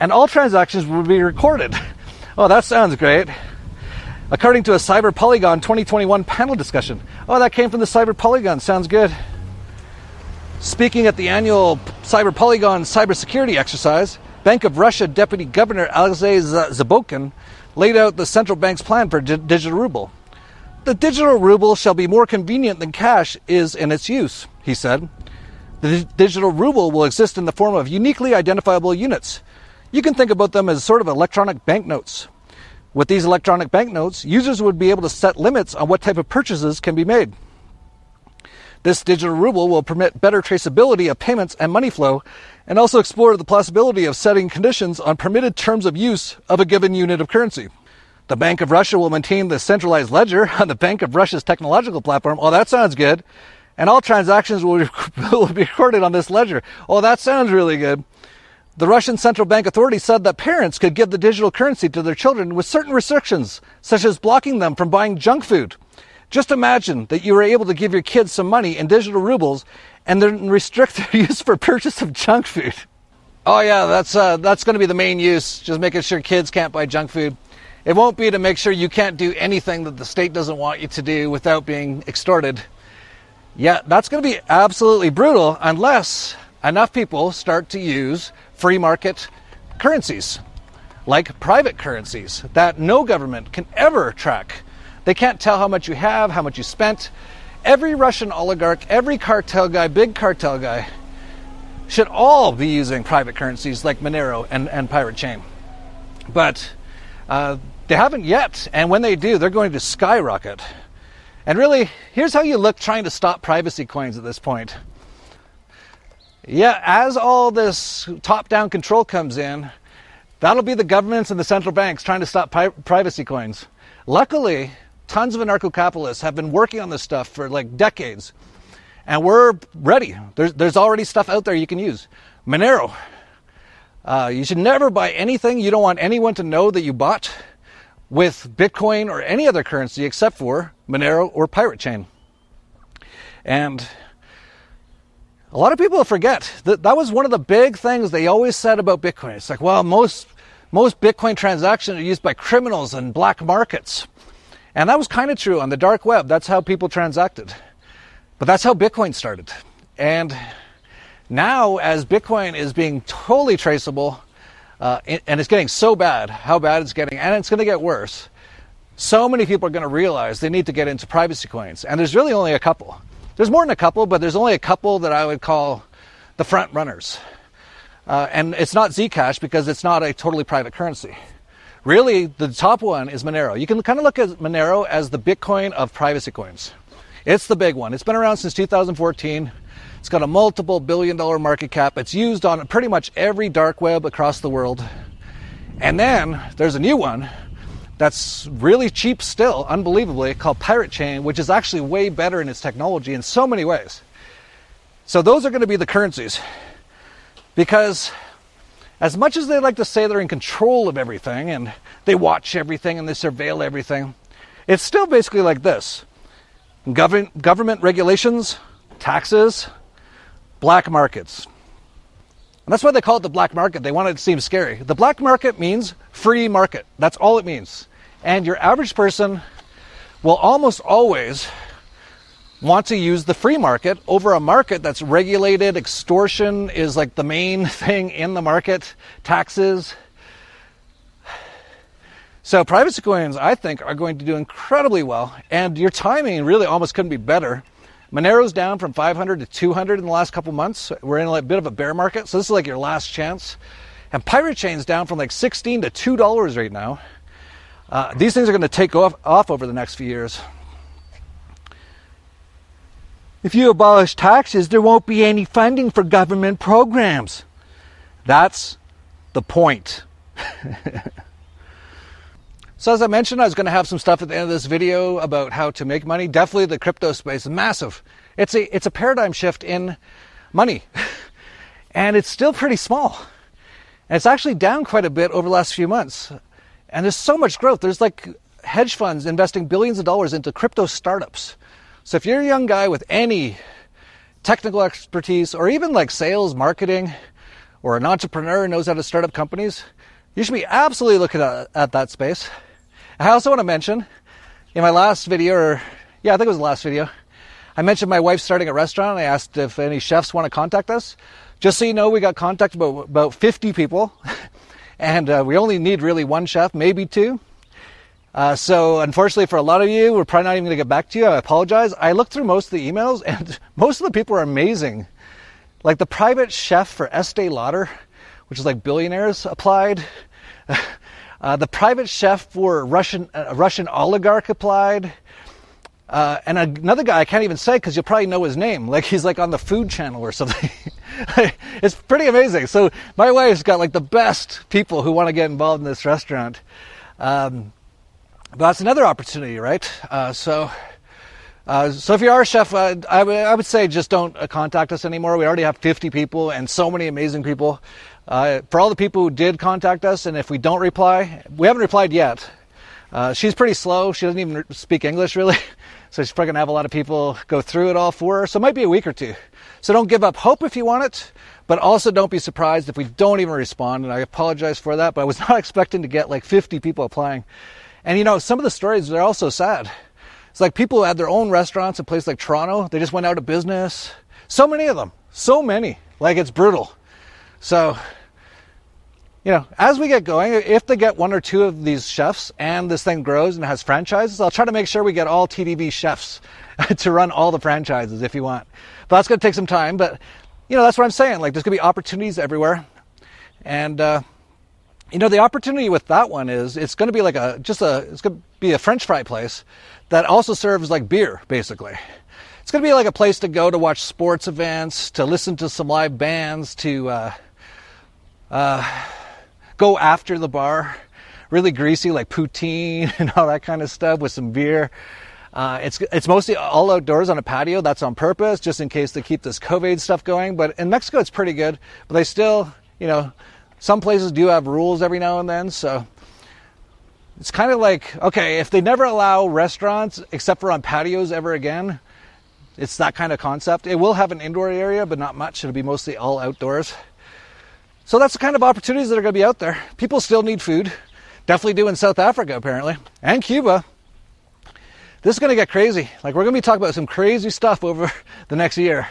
and all transactions would be recorded. Oh, that sounds great. According to a Cyber Polygon 2021 panel discussion. Oh, that came from the Cyber Polygon. Sounds good. Speaking at the annual Cyber Polygon cybersecurity exercise, Bank of Russia Deputy Governor Alexei Zabotkin laid out the central bank's plan for di- digital ruble. The digital ruble shall be more convenient than cash is in its use, he said. The di- digital ruble will exist in the form of uniquely identifiable units. You can think about them as sort of electronic banknotes. With these electronic banknotes, users would be able to set limits on what type of purchases can be made. This digital ruble will permit better traceability of payments and money flow, and also explore the possibility of setting conditions on permitted terms of use of a given unit of currency. The Bank of Russia will maintain the centralized ledger on the Bank of Russia's technological platform. Oh, that sounds good. And all transactions will, will be recorded on this ledger. Oh, that sounds really good. The Russian Central Bank authority said that parents could give the digital currency to their children with certain restrictions, such as blocking them from buying junk food. Just imagine that you were able to give your kids some money in digital rubles and then restrict their use for purchase of junk food. Oh yeah, that's uh, that's going to be the main use. Just making sure kids can't buy junk food. It won't be to make sure you can't do anything that the state doesn't want you to do without being extorted. Yeah, that's going to be absolutely brutal unless enough people start to use free market currencies, like private currencies that no government can ever track. They can't tell how much you have, how much you spent. Every Russian oligarch, every cartel guy, big cartel guy, should all be using private currencies like Monero and, and Pirate Chain. But uh, they haven't yet, and when they do, they're going to skyrocket. And really, here's how you look trying to stop privacy coins at this point. Yeah, as all this top down control comes in, that'll be the governments and the central banks trying to stop pi- privacy coins. Luckily, tons of anarcho capitalists have been working on this stuff for like decades, and we're ready. There's, there's already stuff out there you can use. Monero. Uh, you should never buy anything you don't want anyone to know that you bought with Bitcoin or any other currency except for Monero or Pirate Chain. And a lot of people forget that that was one of the big things they always said about Bitcoin. It's like, well, most most Bitcoin transactions are used by criminals and black markets. And that was kind of true on the dark web. That's how people transacted. But that's how Bitcoin started. And now, as Bitcoin is being totally traceable, uh, and it's getting so bad, how bad it's getting, and it's going to get worse, so many people are going to realize they need to get into privacy coins. And there's really only a couple. There's more than a couple, but there's only a couple that I would call the front runners. Uh, and it's not Zcash because it's not a totally private currency. Really, the top one is Monero. You can kind of look at Monero as the Bitcoin of privacy coins. It's the big one. It's been around since 2014. It's got a multiple billion dollar market cap. It's used on pretty much every dark web across the world. And then there's a new one that's really cheap still, unbelievably, called Pirate Chain, which is actually way better in its technology in so many ways. So those are going to be the currencies. Because as much as they like to say they're in control of everything and they watch everything and they surveil everything, it's still basically like this government, government regulations, taxes, black markets. And that's why they call it the black market. They want it to seem scary. The black market means free market. That's all it means. And your average person will almost always want to use the free market over a market that's regulated. Extortion is like the main thing in the market, taxes. So, privacy coins, I think, are going to do incredibly well. And your timing really almost couldn't be better. Monero's down from 500 to 200 in the last couple months. We're in a bit of a bear market, so this is like your last chance. And Pirate Chain's down from like 16 to $2 right now. Uh, these things are going to take off, off over the next few years. If you abolish taxes, there won't be any funding for government programs. That's the point. So as I mentioned, I was going to have some stuff at the end of this video about how to make money. Definitely the crypto space is massive. It's a it's a paradigm shift in money. and it's still pretty small. And it's actually down quite a bit over the last few months. And there's so much growth. There's like hedge funds investing billions of dollars into crypto startups. So if you're a young guy with any technical expertise or even like sales, marketing, or an entrepreneur who knows how to start up companies, you should be absolutely looking at, at that space. I also want to mention in my last video, or yeah, I think it was the last video, I mentioned my wife starting a restaurant. I asked if any chefs want to contact us. Just so you know, we got contacted about about 50 people, and uh, we only need really one chef, maybe two. Uh, so unfortunately for a lot of you, we're probably not even going to get back to you. I apologize. I looked through most of the emails, and most of the people are amazing. Like the private chef for Estee Lauder, which is like billionaires applied. Uh, the private chef for Russian uh, Russian oligarch applied. Uh, and another guy I can't even say because you'll probably know his name. Like he's like on the Food Channel or something. it's pretty amazing. So my wife's got like the best people who want to get involved in this restaurant. Um, but that's another opportunity, right? Uh, so. Uh, so if you are a chef, uh, I, w- I would say just don't uh, contact us anymore. We already have 50 people and so many amazing people. Uh, for all the people who did contact us, and if we don't reply, we haven't replied yet. Uh, she's pretty slow. She doesn't even speak English really, so she's probably gonna have a lot of people go through it all for her. So it might be a week or two. So don't give up hope if you want it, but also don't be surprised if we don't even respond. And I apologize for that, but I was not expecting to get like 50 people applying. And you know, some of the stories they're also sad. It's like people who had their own restaurants in places like Toronto. They just went out of business. So many of them. So many. Like it's brutal. So you know, as we get going, if they get one or two of these chefs and this thing grows and has franchises, I'll try to make sure we get all TDV chefs to run all the franchises if you want. But that's going to take some time. But, you know, that's what I'm saying. Like, there's going to be opportunities everywhere. And, uh, you know, the opportunity with that one is it's going to be like a, just a, it's going to be a French fry place that also serves like beer, basically. It's going to be like a place to go to watch sports events, to listen to some live bands, to, uh, uh, go after the bar, really greasy like poutine and all that kind of stuff with some beer. Uh, it's it's mostly all outdoors on a patio. That's on purpose, just in case they keep this COVID stuff going. But in Mexico, it's pretty good. But they still, you know, some places do have rules every now and then. So it's kind of like okay, if they never allow restaurants except for on patios ever again, it's that kind of concept. It will have an indoor area, but not much. It'll be mostly all outdoors. So that's the kind of opportunities that are going to be out there. People still need food. Definitely do in South Africa, apparently, and Cuba. This is going to get crazy. Like, we're going to be talking about some crazy stuff over the next year.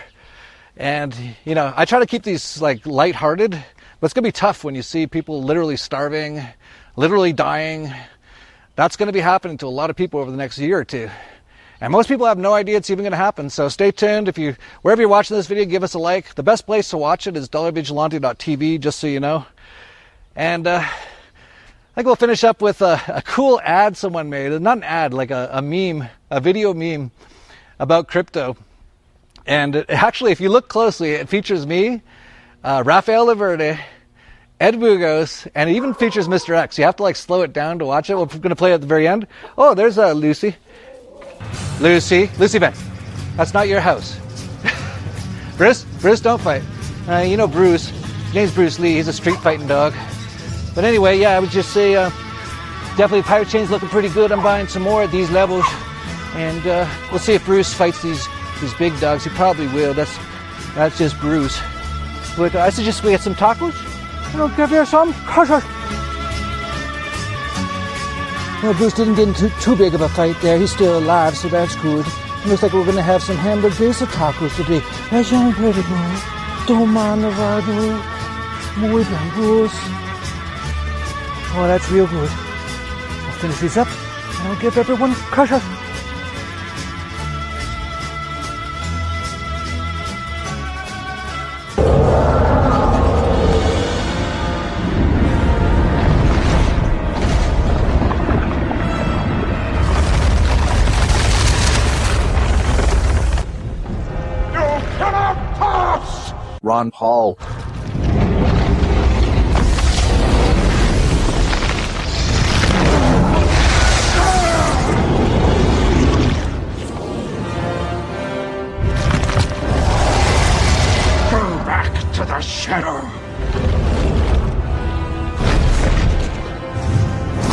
And, you know, I try to keep these, like, lighthearted, but it's going to be tough when you see people literally starving, literally dying. That's going to be happening to a lot of people over the next year or two. And most people have no idea it's even going to happen. So stay tuned. If you, wherever you're watching this video, give us a like. The best place to watch it is dollarvigilante.tv, just so you know. And uh, I think we'll finish up with a, a, cool ad someone made. Not an ad, like a, a meme, a video meme about crypto. And it, actually, if you look closely, it features me, uh, Rafael Laverde, Ed Bugos, and it even features Mr. X. You have to like slow it down to watch it. We're going to play it at the very end. Oh, there's uh, Lucy. Lucy, Lucy Ben, that's not your house. Bruce, Bruce, don't fight. Uh, you know Bruce. His name's Bruce Lee. He's a street fighting dog. But anyway, yeah, I would just say uh, definitely Pirate Chain's looking pretty good. I'm buying some more at these levels, and uh, we'll see if Bruce fights these these big dogs. He probably will. That's that's just Bruce. I suggest we get some tacos. Know, give you some. Well, Bruce didn't get into too big of a fight there. He's still alive, so that's good. It looks like we're going to have some hamburgers or tacos today. That's boy. Don't mind the ride, Muy bien, Bruce. Oh, that's real good. I'll finish these up, and I'll give everyone crushes. Ron Paul